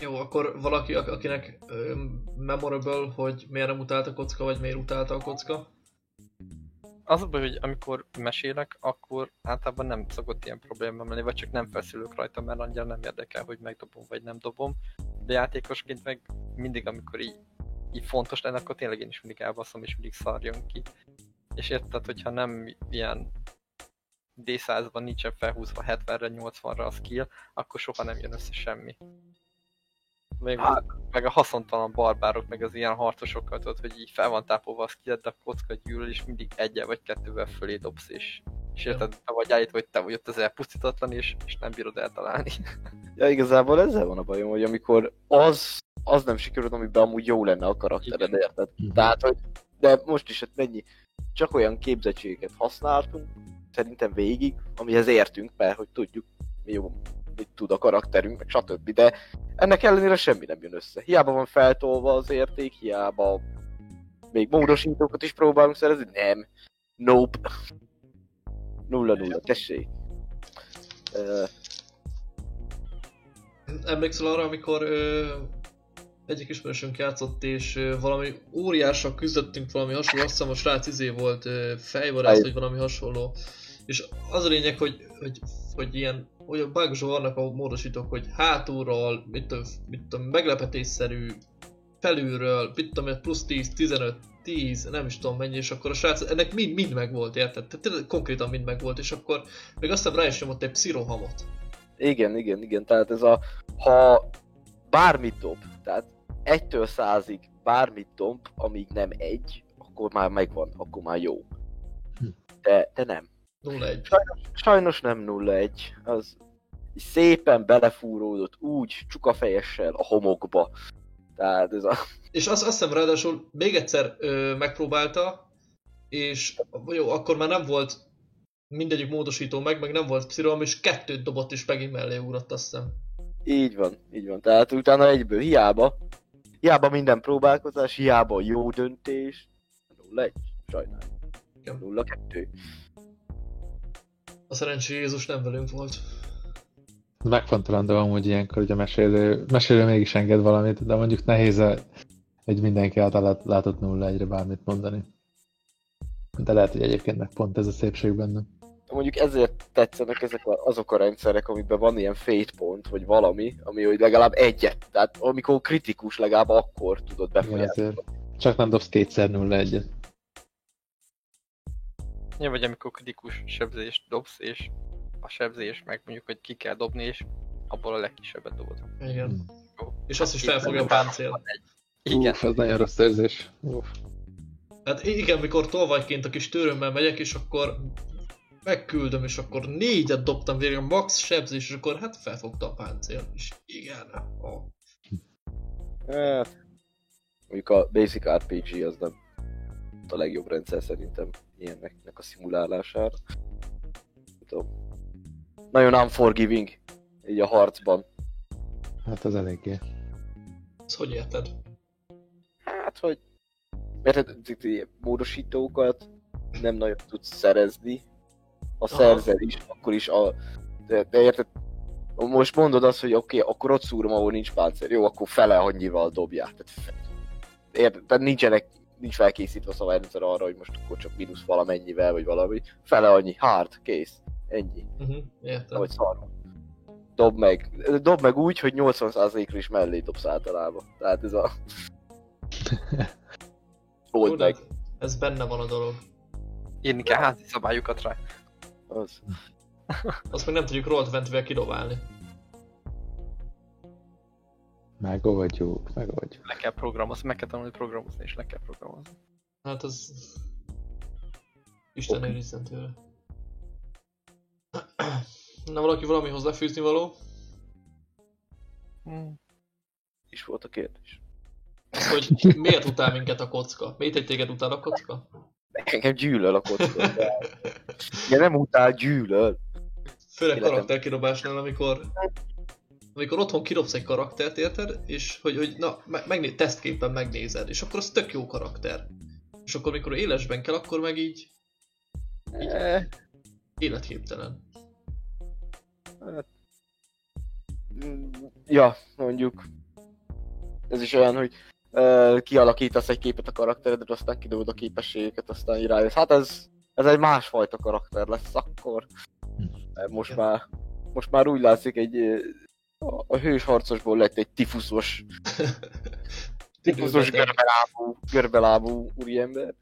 Jó, akkor valaki, ak- akinek ö, memorable, hogy miért nem utált a kocka, vagy miért utálta a kocka? Az a baj, hogy amikor mesélek, akkor általában nem szokott ilyen probléma lenni, vagy csak nem feszülök rajta, mert annyira nem érdekel, hogy megdobom vagy nem dobom. De játékosként meg mindig, amikor így, így fontos lenne, akkor tényleg én is mindig elbaszom, és mindig szarjon ki. És érted, hogyha nem ilyen D100-ban nincsen felhúzva 70-re, 80-ra a skill, akkor soha nem jön össze semmi. Még, Hát- meg a haszontalan barbárok, meg az ilyen harcosokkal tudod, hogy így fel van tápolva a skillet, de a kocka gyűlöl, és mindig egyel vagy kettővel fölé dobsz, és, és érted, te vagy állítva, hogy te vagy ott az elpusztítatlan, és, és nem bírod eltalálni. Ja, igazából ezzel van a bajom, hogy amikor az, az nem sikerül, amiben amúgy jó lenne a karaktered, érted? Mhm. Tehát, hogy, de most is, hát mennyi, csak olyan képzettségeket használtunk, szerintem végig, amihez értünk, mert hogy tudjuk, mi jó, mit tud a karakterünk, meg stb. De ennek ellenére semmi nem jön össze. Hiába van feltolva az érték, hiába még módosítókat is próbálunk szerezni, nem. Nope. Nulla nulla, tessék. Ö, Emlékszel arra, amikor ö, egyik ismerősünk játszott, és ö, valami óriással küzdöttünk valami hasonló, azt hiszem a srác izé volt ö, fejvadász, Aj. vagy valami hasonló. És az a lényeg, hogy, hogy, hogy ilyen olyan bugos vannak a módosítók, hogy hátulról, mit tudom, mit tudom meglepetésszerű, felülről, mit tudom, én, plusz 10, 15, 10, nem is tudom mennyi, és akkor a srác, ennek mind, mind megvolt, érted? Tehát tényleg konkrétan mind megvolt, és akkor még aztán rá is nyomott egy pszirohamot. Igen, igen, igen, tehát ez a, ha bármit dob, tehát egytől százig bármit dob, amíg nem egy, akkor már megvan, akkor már jó. Hm. De, de nem. 0-1. Sajnos nem 0-1, az szépen belefúródott úgy csukafejessel a homokba. Tehát ez a... És azt, azt hiszem ráadásul még egyszer ö, megpróbálta, és jó, akkor már nem volt mindegyik módosító meg, meg nem volt pszirom, és kettőt dobott, és megint mellé ugrott, azt hiszem. Így van, így van. Tehát utána egyből hiába, hiába minden próbálkozás, hiába jó döntés. 0-1, sajnálom. Igen. 0-2. A szerencsé Jézus nem velünk volt. Megfontolandó amúgy ilyenkor, hogy a mesélő, mesélő mégis enged valamit, de mondjuk nehéz a- egy mindenki által lát- látott nulla egyre bármit mondani. De lehet, hogy egyébként meg pont ez a szépség benne. mondjuk ezért tetszenek ezek a, azok a rendszerek, amiben van ilyen fate pont, vagy valami, ami hogy legalább egyet, tehát amikor kritikus, legalább akkor tudod befolyásolni. Csak nem dobsz kétszer nulla egyet. Ja, vagy amikor kritikus sebzést dobsz, és a sebzés meg mondjuk, hogy ki kell dobni, és abból a legkisebbet dobod. Igen. Hmm. Jó. És azt is felfogja a páncél. Igen, Uf, ez nagyon rossz érzés. Uf. Hát igen, mikor tolvajként a kis törömmel megyek, és akkor megküldöm, és akkor négyet dobtam végig a max sebzés, és akkor hát felfogta a páncél. És igen, a... Hát, mondjuk a Basic RPG az nem a legjobb rendszer szerintem ilyeneknek a szimulálására. Tudom. Nagyon unforgiving így a harcban. Hát az eléggé. Ezt hogy érted? Hát, hogy ilyen módosítókat nem nagyon tudsz szerezni. Ha Aha. szerzel is, akkor is a... De, de érted? Most mondod azt, hogy oké, okay, akkor ott szúrom, ahol nincs páncél. Jó, akkor fele annyival dobják. Tehát, érted? Tehát nincsenek, nincs felkészítve a szabályrendszer arra, hogy most akkor csak mínusz valamennyivel, vagy valami. Fele annyi. Hard, kész. Ennyi. Uh-huh, értem. Vagy szar. Dob meg. Dob meg úgy, hogy 80%-ra is mellé dobsz általában. Tehát ez a... Old meg. ez benne van a dolog. írni kell házi szabályokat rá. Az. Azt meg nem tudjuk roll 20 kidobálni. Megoldjuk, megoldjuk. Le kell programozni, meg kell tanulni programozni, és le kell programozni. Hát az... Isten Oké. őrizzen tőle. Na valaki valami hozzáfűzni való? Hmm. is volt a kérdés. Hogy miért utál minket a kocka? Miért egy téged utál a kocka? Engem gyűlöl a kocka. De... Ja, nem utál, gyűlöl. Főleg Életem. karakterkidobásnál, amikor amikor otthon kidobsz egy karaktert, érted? És hogy, hogy na, me- megné- tesztképpen megnézed, és akkor az tök jó karakter. És akkor, amikor élesben kell, akkor meg így Eh, életképtelen. mm, Ja, mondjuk. Ez is olyan, hogy uh, kialakítasz egy képet a karakteredről, aztán kidobod a képességeket, aztán így rájössz. Hát ez, ez egy másfajta karakter lesz akkor. Mert most Igen. már, most már úgy látszik egy a, hős harcosból lett egy tifuszos, tifuszos görbelábú, görbelábú úriember.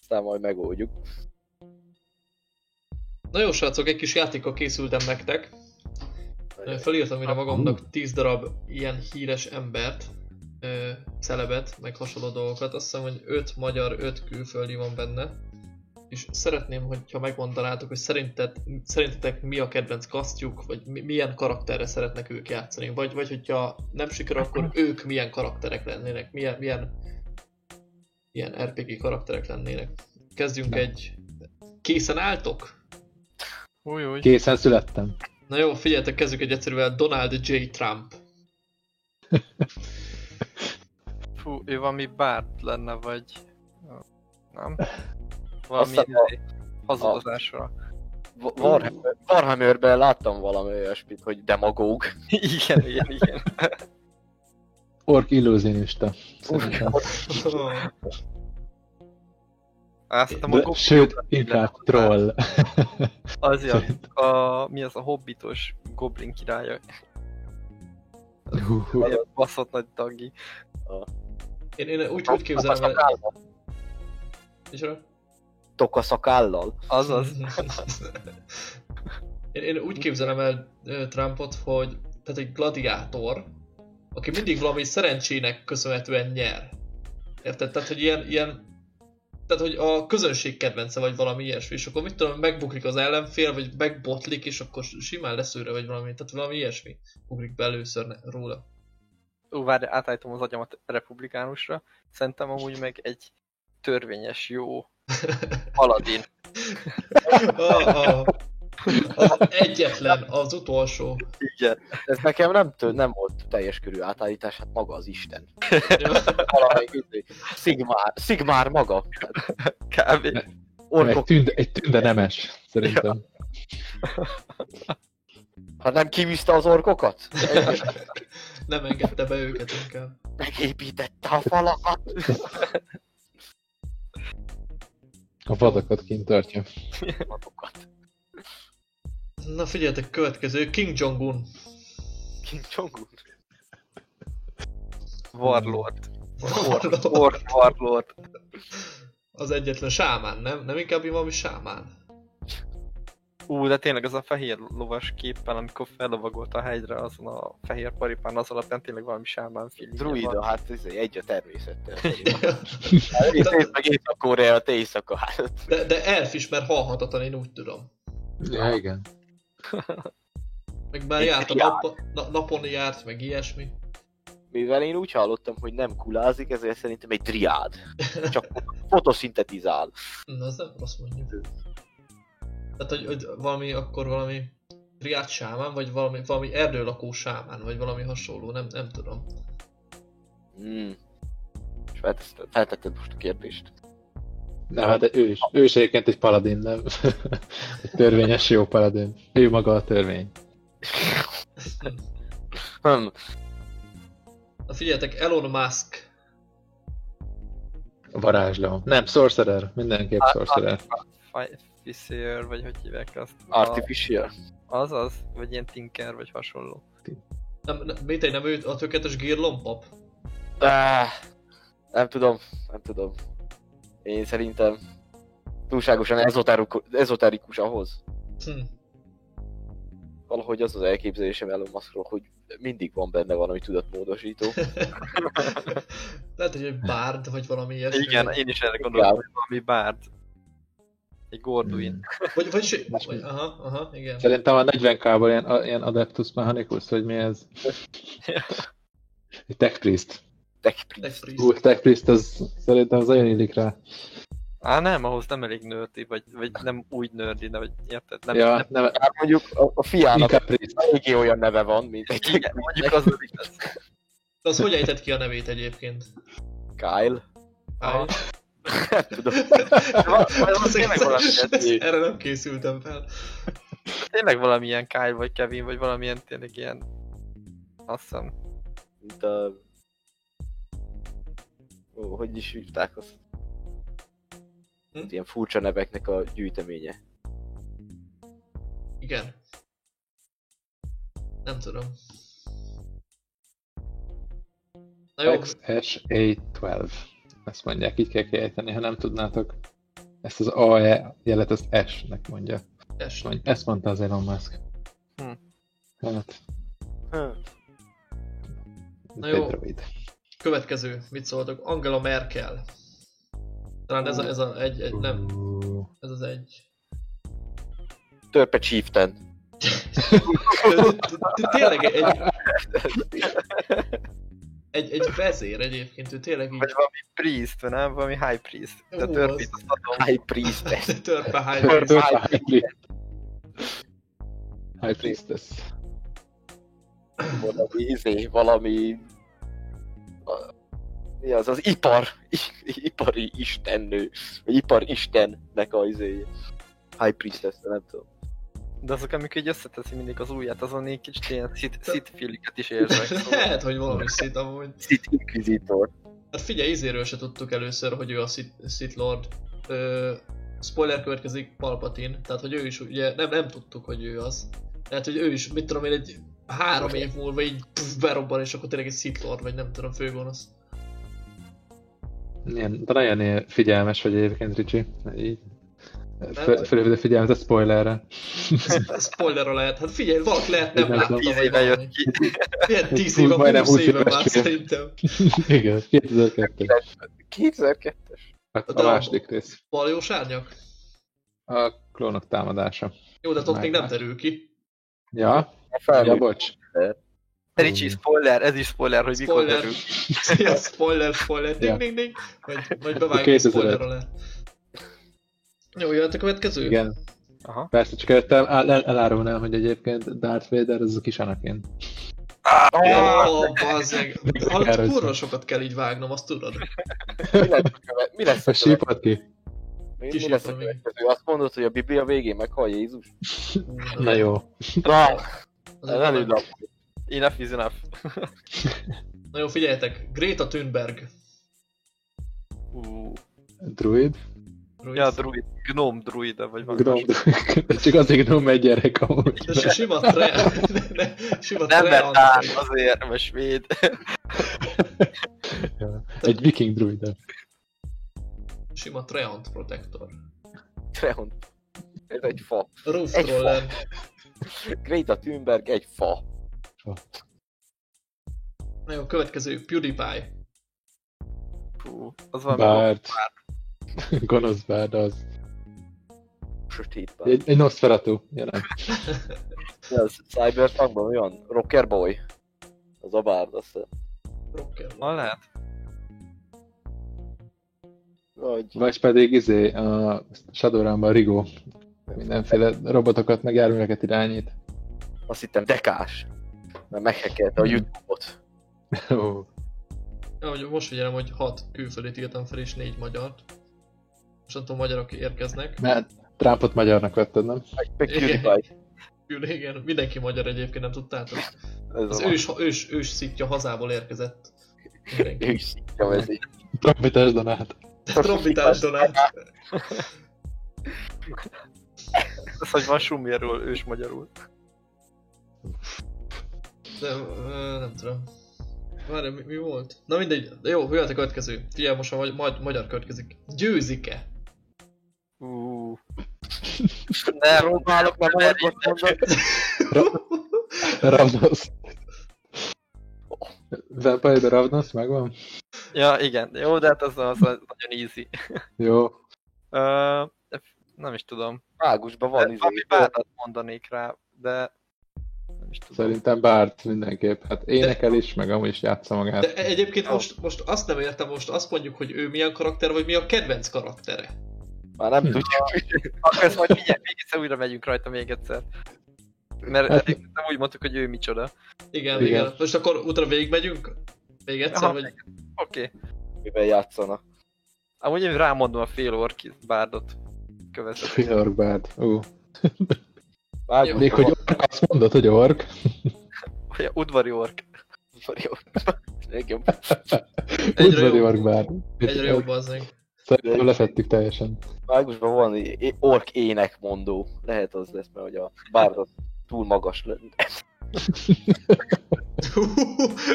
Aztán majd megoldjuk. Na jó srácok, egy kis játékkal készültem nektek. Felírtam ide magamnak 10 darab ilyen híres embert, celebet, meg hasonló dolgokat. Azt hiszem, hogy 5 magyar, 5 külföldi van benne. És szeretném, hogyha megmondanátok, hogy szerinted, szerintetek mi a kedvenc kasztjuk, vagy mi, milyen karakterre szeretnek ők játszani. Vagy, vagy hogyha nem sikerül, akkor ők milyen karakterek lennének, milyen, milyen, milyen RPG karakterek lennének. Kezdjünk egy... Készen álltok? Új, új. Készen születtem. Na jó, figyeljetek, kezdjük egy egyszerűvel. Donald J. Trump. Fú, ő valami bárt lenne, vagy... Nem? Valami a- hazudozásra. Warhammer- Warhammerben láttam valami olyasmit, hogy demagóg. igen, igen, igen. Ork illúzionista. Szerintem. Azt hiszem a sőt, inkább troll. Az ja, a, mi az a hobbitos goblin királya. A baszott nagy taggi. Én, én úgy, úgy képzelem el... Micsoda? Tokaszakállal. Azaz. én, én úgy képzelem el Trumpot, hogy tehát egy gladiátor, aki mindig valami szerencsének köszönhetően nyer. Érted? Tehát, hogy ilyen, ilyen tehát, hogy a közönség kedvence, vagy valami ilyesmi, és akkor mit tudom, megbuklik az ellenfél, vagy megbotlik, és akkor simán leszőre, vagy valami, tehát valami ilyesmi ugrik be először ne- róla. Ó, várj, átállítom az agyamat republikánusra. Szerintem amúgy meg egy törvényes, jó paladin. a, a, az egyetlen, az utolsó. Igen. Ez nekem nem, tő, nem volt teljes körű átállítás, hát maga az Isten. Valamelyik izé, Szigmár, Szigmár maga. Kb. Egy Orkok, tünde, egy tünde nemes, szerintem. ha nem kiviszte az orkokat, Nem engedte be őket inkább. megépítette a falakat. A vadakat kint tartja. Magukat. Na figyeljetek, következő, King Jong-un. King Jong-un. Warlord. Warlord. War, Warlord. Az egyetlen sámán, nem? Nem inkább valami sámán? Ú, de tényleg az a fehér lovas képpel, amikor fellovagolt a hegyre azon a fehér paripán, az alapján tényleg valami sámán film. Druida, hát ez egy a természettel. Észak meg Észak-Korea, te éjszaka hát. De, de elf is, mert halhatatlan, én úgy tudom. Ja, igen. Meg már járt a nap, na, napon járt, meg ilyesmi. Mivel én úgy hallottam, hogy nem kulázik, ezért szerintem egy driád. Csak fotoszintetizál. Na, az nem rossz mondjuk. Tehát, hogy, hogy valami, akkor valami triát sámán, vagy valami, valami erdőlakó sámán, vagy valami hasonló, nem, nem tudom. Hmm. És feltetted most a kérdést. Nem, hát ő is, ő is egyébként egy paladin, nem? egy törvényes jó paladin. Ő maga a törvény. Hmm. Na figyeljetek, Elon Musk. Varázsló. Nem, sorcerer. Mindenképp sorcerer. Fisher, vagy hogy hívják azt? Artificial. A, azaz, vagy ilyen Tinker, vagy hasonló. Nem, nem, Métei, nem ő a tökéletes gírlompap? Ah, nem tudom, nem tudom. Én szerintem túlságosan ezoterikus, ahhoz. Hm. Valahogy az az elképzelésem Elon Muskról, hogy mindig van benne valami tudatmódosító. Lehet, hogy egy bárd, vagy valami ilyesmi. Igen, én is erre gondoltam, hogy valami bárd. Egy Gorduin. Hmm. Vagy, vagy, vagy, aha, aha, igen. Szerintem a 40k-ból ilyen, a- ilyen Adeptus Mechanicus, hogy mi ez? Egy Tech Priest. Tech Tech priest. Priest. Ú, Tech Priest, az szerintem az olyan illik rá. Á, nem, ahhoz nem elég nördi, vagy, vagy nem úgy nördi, de vagy érted? Nem, ja, nem, nem, Hát mondjuk a, a fiának Priest. eléggé olyan neve van, mint egy igen, mondjuk az az igaz. De az hogy ejtett ki a nevét egyébként? Kyle. Aha. Nem tudom. az tényleg valami. Erre nem készültem fel. Tényleg valamilyen Kyle, vagy Kevin, vagy valamilyen tényleg ilyen... Azt hiszem. Mint a... Ó, hogy is hívták azt? Hm? Ilyen furcsa neveknek a gyűjteménye. Igen. Nem tudom. Na jó, XSA12. Ezt mondják, így kell kiejteni, ha nem tudnátok. Ezt az AE jelet az S-nek mondja. es. Mondja. Ezt mondta az Elon Musk. Hm. Hát, Hm. Na jó. rövid. Következő, mit szóltok? Angela Merkel. Talán ez, a, ez, a, egy, egy, nem, ez az egy. Törpe Chieftain. Tényleg egy, egy, egy vezér egyébként, ő tényleg így Vagy valami priest, nem? Valami high priest. De Ú, törpét az- adom. High Priestess. törpe high Törpe priest. High Priest. High Priestess. valami izé, valami... Mi az, az ipar, i- ipari istennő, vagy ipar istennek a izé. High Priestess, nem tudom. De azok, amikor így összeteszi mindig az ujját, azon egy kicsit ilyen szit, szit is érzek. Szóval Lehet, hogy valami szit amúgy. Sith Inquisitor. Hát figyelj, izéről se tudtuk először, hogy ő a Sith, Sith Lord. Ö, spoiler következik, Palpatine. Tehát, hogy ő is ugye, nem, nem tudtuk, hogy ő az. Tehát, hogy ő is, mit tudom én, egy három év múlva így berobban, és akkor tényleg egy Sith Lord, vagy nem tudom, főgonosz. Ilyen, de nagyon figyelmes vagy egyébként, Ricsi. Így. Felhívod a figyelmet a spoilerre. Spoiler lehet. Hát figyelj, valaki lehet nem látta, tudom. Tíz éve jött ki. Milyen tíz éve, majdnem 20 húsz éve már szerintem. Igen, 2002 2002-es. Hát De a a- második rész. Baljós árnyak? A klónok támadása. Jó, de hát ott még nem derül ki. Ja? A Ja, bocs. Ricsi, spoiler, ez is spoiler, hogy mikor Spoiler. derül. Ja, spoiler, spoiler, ding, Ja. ding, ding. Vagy, vagy bevágjuk a 2005. Jó, jöhet a következő? Igen. Aha. Persze, csak előtte el, el, elárulnám, hogy egyébként Darth Vader az a kis Anakin. Ó, bazzeg. Kurva szól. sokat kell így vágnom, azt tudod? Mi lesz a köve- Mi lesz A sípad ki? Mi, mi lesz a következő? Azt mondod, hogy a Biblia végén meghal Jézus? Na jó. Na, ez elég nap. Enough is enough. Na jó, figyeljetek. Greta Thunberg. Ú. Druid? Ruiz. Ja, druid, gnome druida, vagy valami. Gnom, csak azért Gnom egy gyerek amúgy. De se sima tre... ne, sima Nem mert treant. ám, azért, mert svéd. Ja. Egy viking druid. Sima Treant Protector. Treon. Ez egy fa. Roof Egy Troller. Greta Thunberg egy fa. Na jó, következő. PewDiePie. Fú, az valami Bárd. Gonosz bárd az. Sötétben. Egy, egy Nosferatu jelen. Mi az Cyberpunkban mi van? Rocker Boy. Az a bárd, azt. Rocker. Ha lehet? Vagy... Vagy pedig izé, a Shadowrunban Rigo. Mindenféle robotokat meg járműveket irányít. Azt hittem dekás. Mert meghekkelte a. Youtube-ot. Ó, Ja, hogy most figyelem, hogy 6 külföldit írtam fel és 4 magyart. Most nem tudom, magyarok érkeznek. Mert Trumpot magyarnak vetted, nem? PewDiePie. Igen, mindenki magyar egyébként, nem tudtátok? Ez Az ős, ős, ős szitja hazából érkezett. Mindenki. ős szintja vezé. Trombitás Donát. Trombitás Donát. Ez, hogy van Sumirról, ős magyarul. De, nem tudom. Várj, mi, mi volt? Na mindegy, de jó, jöhet a következő. Figyelj, most a magy- magy- magyar következik. Győzik-e? Ú. Nem, Próbálok nem magyarot mondani. Ravnos. Vampire the Ravnos megvan? Ja, igen. Jó, de hát az, az, az nagyon easy. Jó. Uh, nem is tudom. Mágusban van izé. Valami bárdat mondanék rá, de nem is tudom. Szerintem Bart mindenképp. Hát énekel is, meg amúgy is játsza magát. De egyébként most, most azt nem értem, most azt mondjuk, hogy ő milyen karakter, vagy mi a kedvenc karaktere. Már nem Hm. tudjuk. Akkor ezt majd mindjárt még egyszer újra megyünk rajta még egyszer. Mert Hát- eddig nem úgy mondtuk, hogy ő micsoda. Igen, Igen. igen. Most akkor utána végigmegyünk? Még egyszer, Aha. vagy... Oké. Okay. Mivel játszana. Amúgy én rámondom a fél ork bárdot. Követett. Filorg Bard. Ú. Mágusban Még hogy ork, azt mondod, hogy ork. Vagy udvari ork. Jó. Igen. Egyre Udvari jobb. ork Bard. Egyre jobb az meg. Szerintem lefettük teljesen. Mágusban van egy ork énekmondó. Lehet az lesz, mert hogy a bárd az túl magas lenne.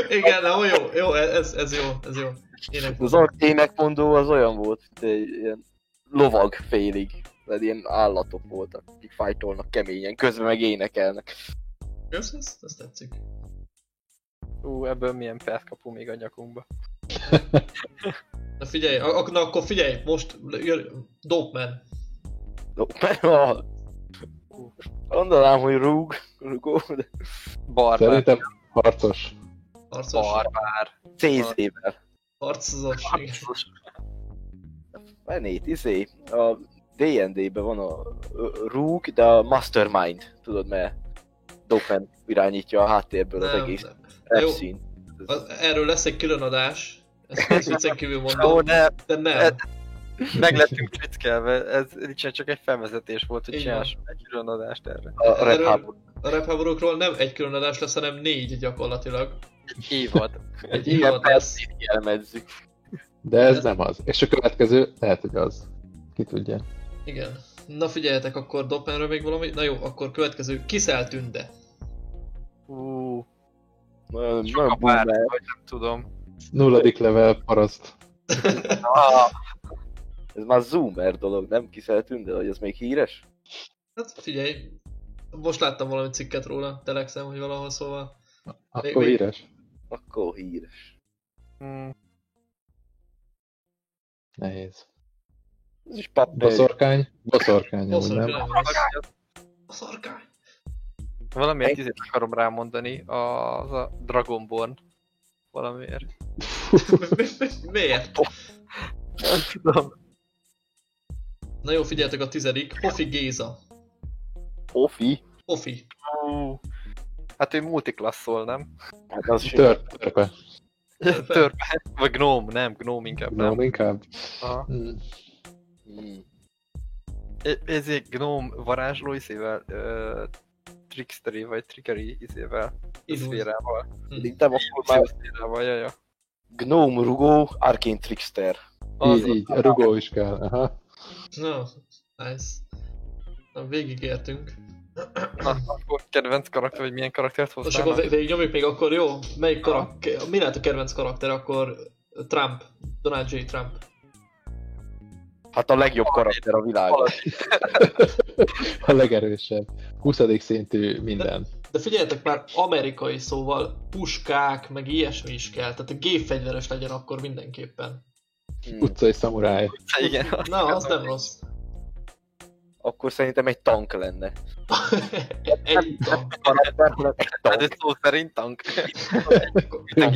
Igen, na, jó, jó, ez, ez jó, ez jó. Ének. Az ork énekmondó az olyan volt, mint egy ilyen lovag félig. Tehát ilyen állatok voltak, akik fájtolnak keményen, közben meg énekelnek. Ez, ez, ez tetszik. Ú, ebből milyen pert kapunk még a nyakunkba. Na figyelj, ak- na akkor figyelj, most jön Dope Man. No, mert a... Mondanám, hogy rúg, rugó, de Barbár. Szerintem harcos. Harcos. Barbár. CZ-vel. Harcos. igen. Menét, izé, a D&D-ben van a rúg, de a mastermind, tudod, mert Dopen irányítja a háttérből az Nem, egész nem. Jó. Az- Erről lesz egy külön adás. Ezt viccen kívül Ó, mondom. ne, De nem. Ez- meg lettünk csickelve, ez nincsen csak egy felvezetés volt, hogy csinálsz egy külön adást erre. A Red Erről- Hub. A rap háborúkról nem egy külön adás lesz, hanem négy gyakorlatilag. Egy évad. Egy évad lesz. persze, elemezzük. De ez nem az. És a következő lehet, hogy az. Ki tudja. Igen. Na figyeljetek, akkor Dopenről még valami? Na jó, akkor következő. Kiszelt tünde. Ú, Nagyon, a nagyon pár, vagy nem tudom. Nulladik level paraszt. Ah, Ez már zoomer dolog, nem kiszeltünk, de hogy az még híres? Hát figyelj, most láttam valami cikket róla, telexem, hogy valahol szóval. Akkor még- híres. Akkor híres. mm, Nehéz. Ez is papír. Boszorkány? Boszorkány, Bosszor, nem? A szarkány. Valamiért izét akarom rámondani, az a Dragonborn. Valamiért. Mi- mi- Miért? Nem tudom. Na jó, figyeljetek a tizedik. Hofi Géza. Ofi. Hofi. Ú, Hát ő multiklasszol, nem? Hát az. Tör, törpe. Törpe. Vagy gnóm, nem, gnóm inkább nem. Nem, inkább. Aha. Hmm. Mm. E- Ezért gnóm varázsló izével, ö, trickstery vagy trickery izével, szférával. Szerintem akkor már Szférával, jaja. Gnome Rugó, Arcane Trickster. Az, Így, így. A rugó is kell. Aha. Na, nice. Na, végigértünk. Na, akkor kedvenc karakter, vagy milyen karaktert Most hoztál? akkor végig nyomjuk még akkor, jó? Melyik karakter? Mi lehet a kedvenc karakter? Akkor Trump. Donald J. Trump. Hát a legjobb karakter a világon. A legerősebb. 20. szintű minden. De figyeljetek már, amerikai szóval puskák, meg ilyesmi is kell. Tehát a gépfegyveres legyen akkor mindenképpen. Mm. Utcai szamuráj. Igen. Na, az nem rossz. Akkor szerintem egy tank lenne. Egy tank. Hát ez szó szerint tank. Nem.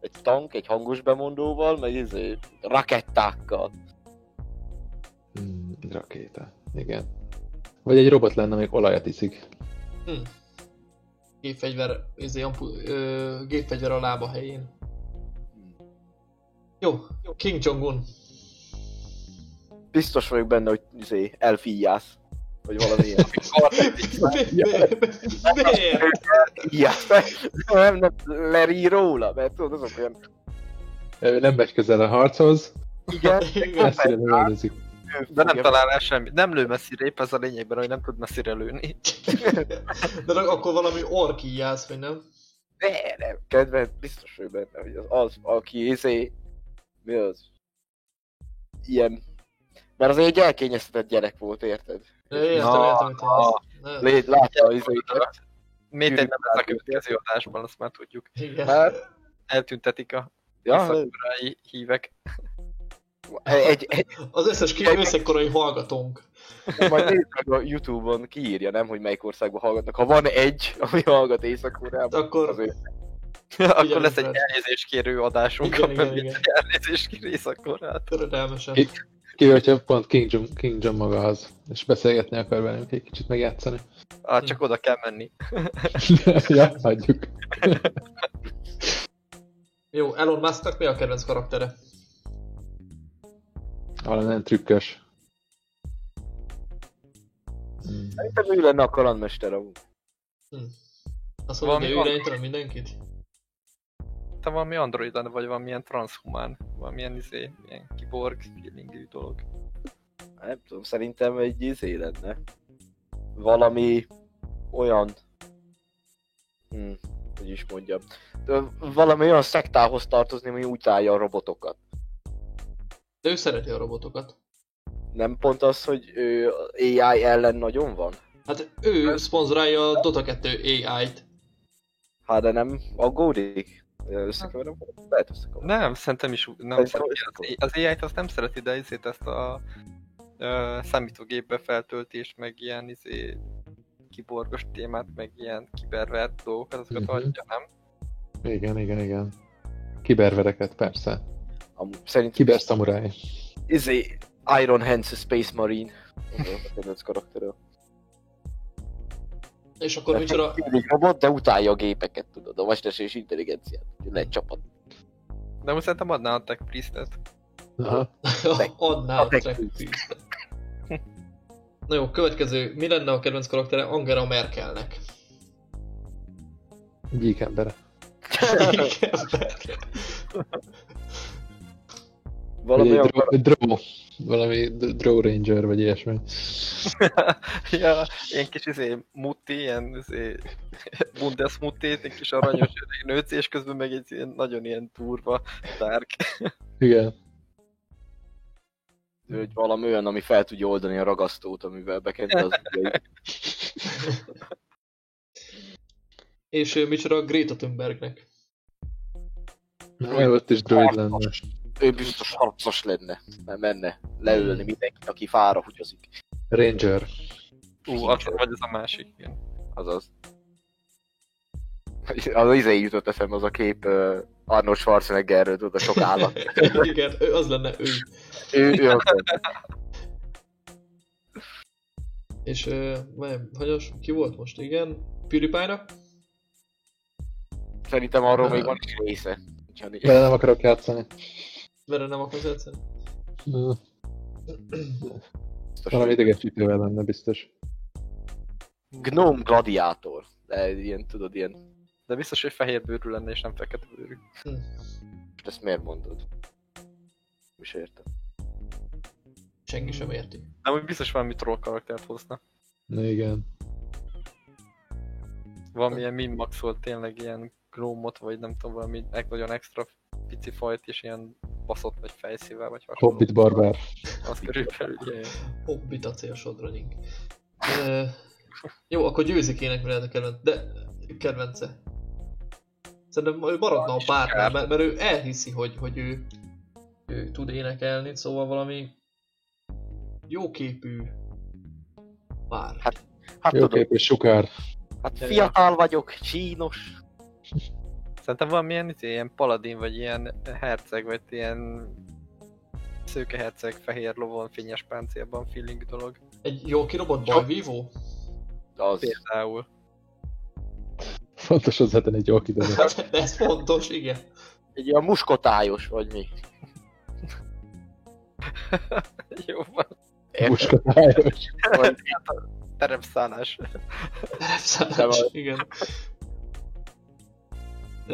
Egy tank, egy hangos bemondóval, meg izé, rakettákkal. Hmm, rakéta. Igen. Vagy egy robot lenne, amelyik olajat iszik. Hm. Gépfegyver, izé, ampu, ö, gépfegyver a lába helyén. Jó, King Jong-un. Biztos vagyok benne, hogy izé, elfíjász. Vagy valami ilyen. Mi- mi- Miért? Fíjász. Nem, nem, leri róla, mert tudod, azok olyan... Nem megy közel a harchoz, Igen, Igen. lövöldözik. De nem talál el semmit. Nem lő messzire, épp ez a lényegben, hogy nem tud messzire lőni. De akkor valami ork íjász, vagy nem? Ne, nem, kedvenc, biztos vagyok benne, hogy az, az aki izé... Mi az? Ilyen... Mert az egy elkényeztetett gyerek volt, érted? Értem, Na, értem, látta az izéket. Miért nem ez a következő adásban, azt már tudjuk. Igen. Hát, Eltüntetik a ja, hívek. Egy, egy, Az összes ki összekorai hallgatónk. majd nézd meg a Youtube-on kiírja, nem, hogy melyik országban hallgatnak. Ha van egy, ami hallgat Észak-Koreában, Akkor- az ő. Akkor lesz egy elnézéskérő adásunk, Igen, igen, igen, elnézéskérő éjszakorát. Töredelmesen. Ki- Kivéve, hogyha pont King John, King John maga az, és beszélgetni akar velünk egy kicsit megjátszani. Ah, csak oda kell menni. ja, hagyjuk. Jó, Elon Musknak mi a kedvenc karaktere? Valami nem trükkös. Hmm. Szerintem ő lenne a kalandmester amúgy. Azt mondja, Valami hogy ő van. irányítana mindenkit? te valami android vagy valamilyen transhumán, valamilyen izé, ilyen kiborg feelingű dolog. Nem tudom, szerintem egy izé lenne. Valami olyan... Hm, hogy is mondjam. Valami olyan szektához tartozni, ami utálja a robotokat. De ő szereti a robotokat. Nem pont az, hogy ő AI ellen nagyon van? Hát ő szponzorálja a Dota 2 AI-t. Hát de nem aggódik? Összekeverem? Lehet összekeverem. Nem, szerintem is nem szereti. Az, az AI-t azt nem szereti, de izét ezt a ö, számítógépbe feltöltés, meg ilyen izé kiborgos témát, meg ilyen kibervert dolgokat, azokat Mhm. adja, nem? Igen, igen, igen. Kibervereket, persze. Amúgy Szerintem Kiber Samurai. izé Iron Hands a Space Marine. A kedvenc karakterem. És akkor micsoda... Robot, de utálja a gépeket, tudod, a mesterséges intelligenciát. Lehet csapat. De most szerintem adná a Tech Priest-et. Adná a tech. Na jó, következő. Mi lenne a kedvenc karaktere Angela Merkelnek? Gyík embere. Vagy Valami egy olyan draw, valami draw ranger, vagy ilyesmi. ja, ilyen kis izé mutti, ilyen izé bundes mutti, egy kis aranyos öreg nőci, és közben meg egy ilyen nagyon ilyen turva, dark. Igen. hogy valami olyan, ami fel tudja oldani a ragasztót, amivel bekenni az. És ő micsoda Greta Thunbergnek? Na, ott is droid lenne. Ő biztos harcos lenne, mert menne leülni mindenkit, aki fára húgyozik. Ranger. Ú, az, vagy ez a másik, igen. Azaz. Az izé jutott eszembe az a kép uh, Arnold Schwarzeneggerről, tudod, a sok állat. Igen, ő, az lenne ő. ő, ő az És uh, hanyas, ki volt most? Igen, PewDiePie-nak? Szerintem arról még van is része. Vele nem akarok játszani. Vele nem akarsz Biztos, Valami hogy- idegesítővel lenne biztos. Gnome gladiátor. De ilyen, tudod, ilyen... De biztos, hogy fehér bőrű lenne, és nem fekete bőrű. Hm. Ezt miért mondod? Nem is értem. Senki sem érti. De úgy biztos valami troll karaktert hozna. Na igen. Valamilyen min volt tényleg ilyen grómot, vagy nem tudom, valami ek- nagyon extra pici fajt, és ilyen baszott vagy fejszével, vagy hasonló. Hobbit barbár. Az körülbelül ilyen. Hobbit a célsodronyink. Uh, jó, akkor győzikének mi lehet a kedvenc, de kedvence. Szerintem ő maradna a pártnál, mert, mert ő elhiszi, hogy, hogy ő, ő tud énekelni, szóval valami jóképű pár. Hát- Hát Jó tudod, kép és sukár. hát fiatal vagyok, csínos. Szerintem valamilyen izé, ilyen paladin, vagy ilyen herceg, vagy ilyen szőke herceg, fehér lovon, fényes páncélban feeling dolog. Egy jó kirobott bajvívó? Az. Például. Fontos hozzátenni egy jól kidobott. Hát, ez fontos, igen. Egy olyan muskotályos, vagy mi? Jó van. Muskatályos. Vagy Terepszállás. Terepszállás, igen.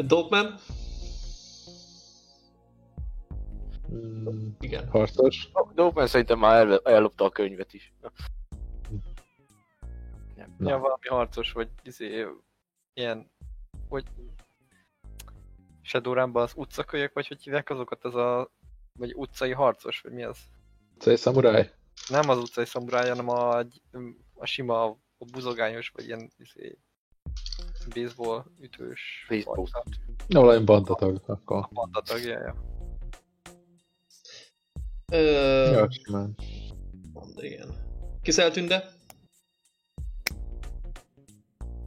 Dogman? Mm, Igen. Harcos. Dogman szerintem már el, ellopta a könyvet is. Na. Ja, valami harcos, vagy izé, ilyen, hogy Shadowrunban az utcakölyök, vagy hogy hívják azokat, az a, vagy utcai harcos, vagy mi az? Cej Samurai. Nem az utcai szamuráj, hanem a, a sima, a buzogányos, vagy ilyen izé, baseball ütős Baseball. No, valami bandatag akkor. A banda tagjája. Ö, Ja, simán. Igen. Kiszeltünde?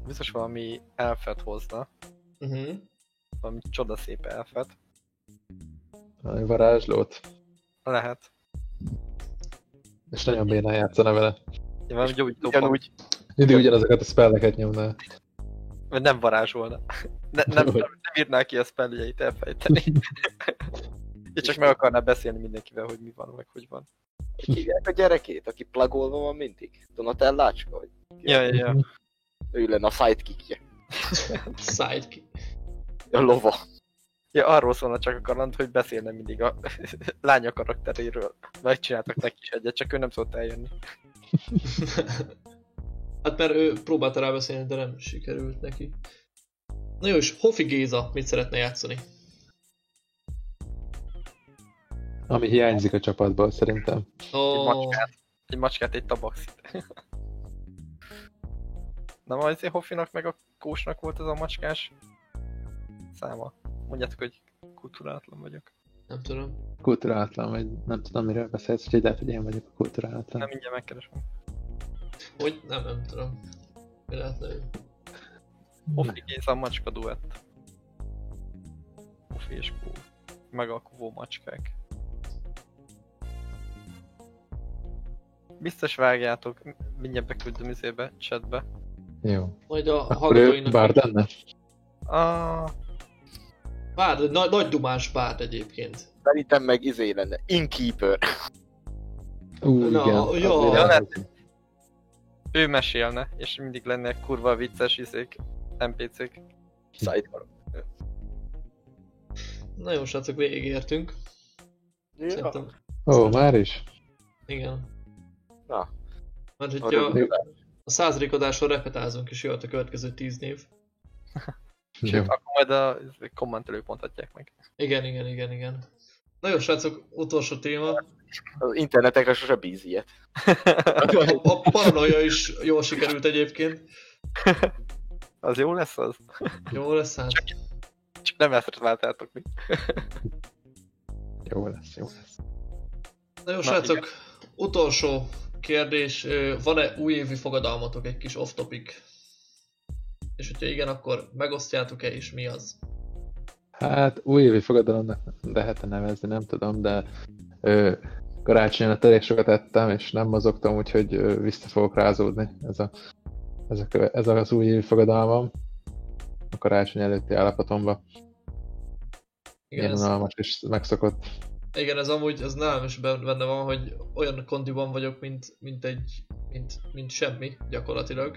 Biztos valami elfet hozna, Uh-huh. valami csodaszép elfet. Valami varázslót. Lehet. És nagyon bénán játszana vele. Ja, valami gyógyító Ugyanúgy. Mindig ugyanazokat a spelleket nyomná. Vagy nem varázsolna. Ne, nem, nem, nem írná ki a spelljeit elfejteni. És csak meg akarná beszélni mindenkivel, hogy mi van, meg hogy van. Hívják a gyerekét, aki plagolva van mindig? Donatellácska? Vagy? Ja, ja, ja. Ő lenne a sidekickje. Sidekick. A lova. Ja, arról szólna csak a kaland, hogy beszélne mindig a lánya karakteréről. Megcsináltak neki is egyet, csak ő nem szólt eljönni. Hát mert ő próbálta rábeszélni, de nem sikerült neki. Na jó, és Hofi Géza mit szeretne játszani? Ami hiányzik a csapatból szerintem. Egy Oh, macskát, egy macskát, egy tabaxit. Na majd azért Hoffinak meg a kósnak volt ez a macskás száma. Mondjátok, hogy kulturátlan vagyok. nem tudom. Kulturáltlan, vagy nem tudom, miről beszélsz, úgyhogy lehet, hogy én vagyok a kulturáltlan. Nem mindjárt megkeresem. Hogy? Nem, nem tudom. Mi lehetne ő? Hoffi Géza macska duett. Hoffi és Kó. Megalkuvó macskák. Biztos vágjátok, mindjárt beküldöm izébe, chatbe. Jó. Majd a Akkor ő hallgatóinak... bár lenne? Ah, Bárd, nagy, nagy dumás bárd egyébként. Szerintem meg izé lenne. Inkeeper. Ú, Na, igen. jó. Ja, lehet. Ő mesélne, és mindig lenne kurva vicces izék, NPC-k. Sidecar. Na jó, srácok, végigértünk. Ja. Szerintem, Ó, már is? igen. Na. Mert A hogyha rövid- a századik adáson repetázunk, és jöhet a következő tíz név. Jó. Akkor majd a kommentelők mondhatják meg. Igen, igen, igen, igen. Na jó, srácok, utolsó téma. Az internetekre sose bíz ilyet. A, a paranoia is jól sikerült egyébként. Az jó lesz az? Jó lesz hát. Csak nem ezt látjátok mi. Jó lesz, jó lesz. Na jó, Na, srácok, utolsó kérdés. Van-e újévi fogadalmatok, egy kis off-topic? És hogyha igen, akkor megosztjátok-e, és mi az? Hát újévi fogadalomnak lehet nevezni, nem tudom, de ö, karácsony előtt elég sokat ettem, és nem mozogtam, úgyhogy vissza fogok rázódni. Ez, a, ez, a, köve- ez az újévi fogadalmam a karácsony előtti állapotomba. Igen, Ilyen unalmas és megszokott. igen, ez amúgy, ez nálam is ben- benne van, hogy olyan kondiban vagyok, mint, mint egy, mint, mint semmi gyakorlatilag.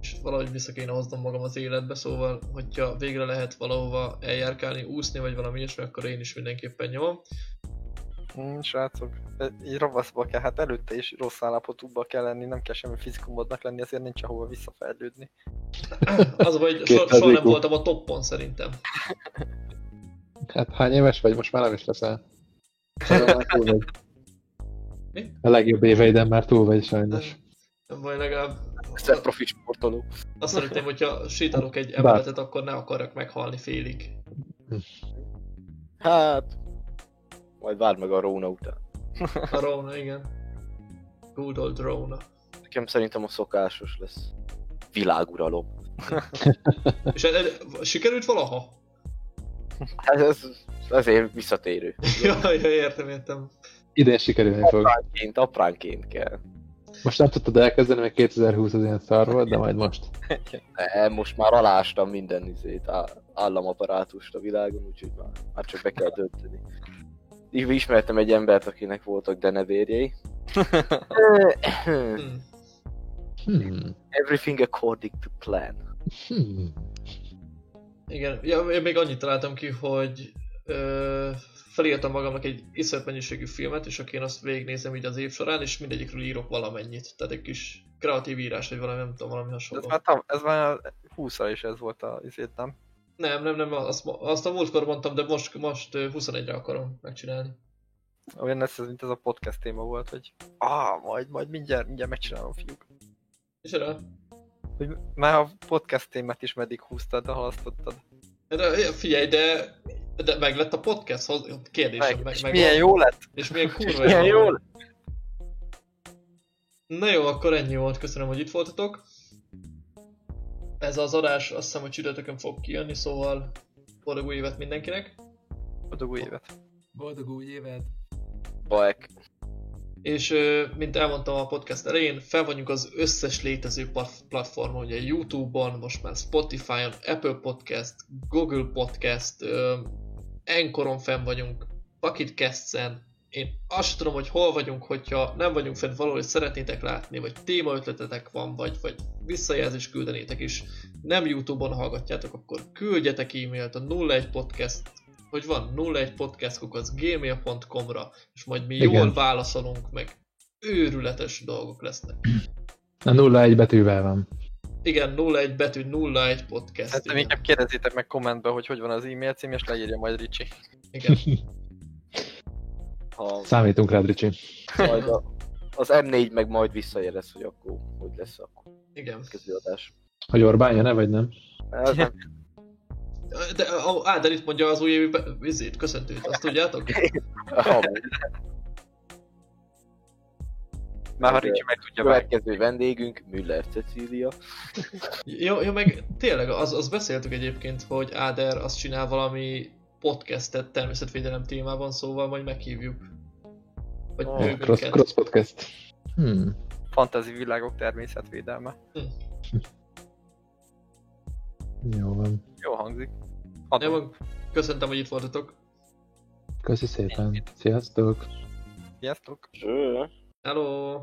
És valahogy vissza kéne hoznom magam az életbe, szóval, hogyha végre lehet valahova eljárkálni, úszni, vagy valami ilyesmi, akkor én is mindenképpen nyomom. Mm, srácok, így ravaszba kell, hát előtte is rossz állapotúba kell lenni, nem kell semmi fizikumodnak lenni, ezért nincs ahova visszafejlődni. Az a baj, hogy Két so, soha nem voltam a toppon szerintem. Hát hány éves vagy? Most már nem is leszel. Vagy. Mi? A legjobb éveiden már túl vagy sajnos. Nem baj, legalább Szent profi sportoló. azt szeretném, hogyha sétálok egy emeletet, akkor ne akarjak meghalni félig. Hát... Majd várd meg a Róna után. A Rona, igen. Good old Rona. Nekem szerintem a szokásos lesz. Világuralom. És ez, ez, sikerült valaha? Hát ez, ezért visszatérő. ja, ja, értem, értem. Idén sikerülni fog. Apránként, apránként kell. Most nem tudtad elkezdeni, mert 2020 az ilyen szar volt, de majd most. Nem, most már alástam minden izét, államaparátust a világon, úgyhogy már, már csak be kell dönteni. Így ismertem egy embert, akinek voltak denevérjei. Hm. Hmm. Everything according to plan. Hmm. Igen, ja, én még annyit találtam ki, hogy ö, felírtam magamnak egy iszonyat mennyiségű filmet, és akkor én azt végignézem így az év során, és mindegyikről írok valamennyit. Tehát egy kis kreatív írás, vagy valami, nem tudom, valami Ez hasonló. már, tam, ez már 20 is ez volt a izét, nem? Nem, nem, nem, azt, azt a múltkor mondtam, de most, most ö, 21-re akarom megcsinálni. Olyan lesz, ez, mint ez a podcast téma volt, hogy ah, majd, majd mindjárt, mindjárt megcsinálom, fiúk. És erre? Hogy már a podcast témát is meddig húztad, de halasztottad. De, figyelj, de, de meg lett a podcast, kérdésem, Meg, meg, és meg milyen van. jó lett? És milyen kurva Milyen jó. jó lett? Na jó, akkor ennyi volt, köszönöm, hogy itt voltatok. Ez az adás azt hiszem, hogy csütörtökön fog kijönni, szóval boldog új évet mindenkinek. Boldog új évet. Boldog új évet! Baek. És mint elmondtam a podcast elején, fel vagyunk az összes létező platformon, ugye Youtube-on, most már Spotify-on, Apple Podcast, Google Podcast, ö, Anchoron fenn vagyunk, Pocketcast-en, én azt sem tudom, hogy hol vagyunk, hogyha nem vagyunk fent valahol, hogy szeretnétek látni, vagy témaötletetek van, vagy, vagy visszajelzést küldenétek is, nem Youtube-on hallgatjátok, akkor küldjetek e-mailt a 01podcast hogy van 01 podcastkok gmail.com-ra, és majd mi Igen. jól válaszolunk, meg őrületes dolgok lesznek. A nulla egy betűvel van. Igen, 01 betű, 01 podcast. Igen. inkább kérdezzétek meg kommentbe, hogy hogy van az e-mail cím, és leírja majd Ricsi. igen. Ha Számítunk rád, Ricsi. majd a, az M4 meg majd visszajelez, hogy akkor hogy lesz a igen. adás. Hogy Orbán jön-e, vagy nem? Ez nem De Áder itt mondja az újévi be- vizét, köszöntőt, azt tudjátok? Már ha Ricsi meg tudja. Következő vendégünk Müller Cecília. Jó, jó, meg tényleg, az, az beszéltük egyébként, hogy Áder azt csinál valami podcastet természetvédelem témában, szóval majd meghívjuk. Vagy Oh, cross, cross podcast. Hmm. Fantasy világok természetvédelme. Jó van. Jó hangzik. Jó, Adom. van. köszöntem, hogy itt voltatok. Köszi szépen. Sziasztok. Sziasztok! Hello!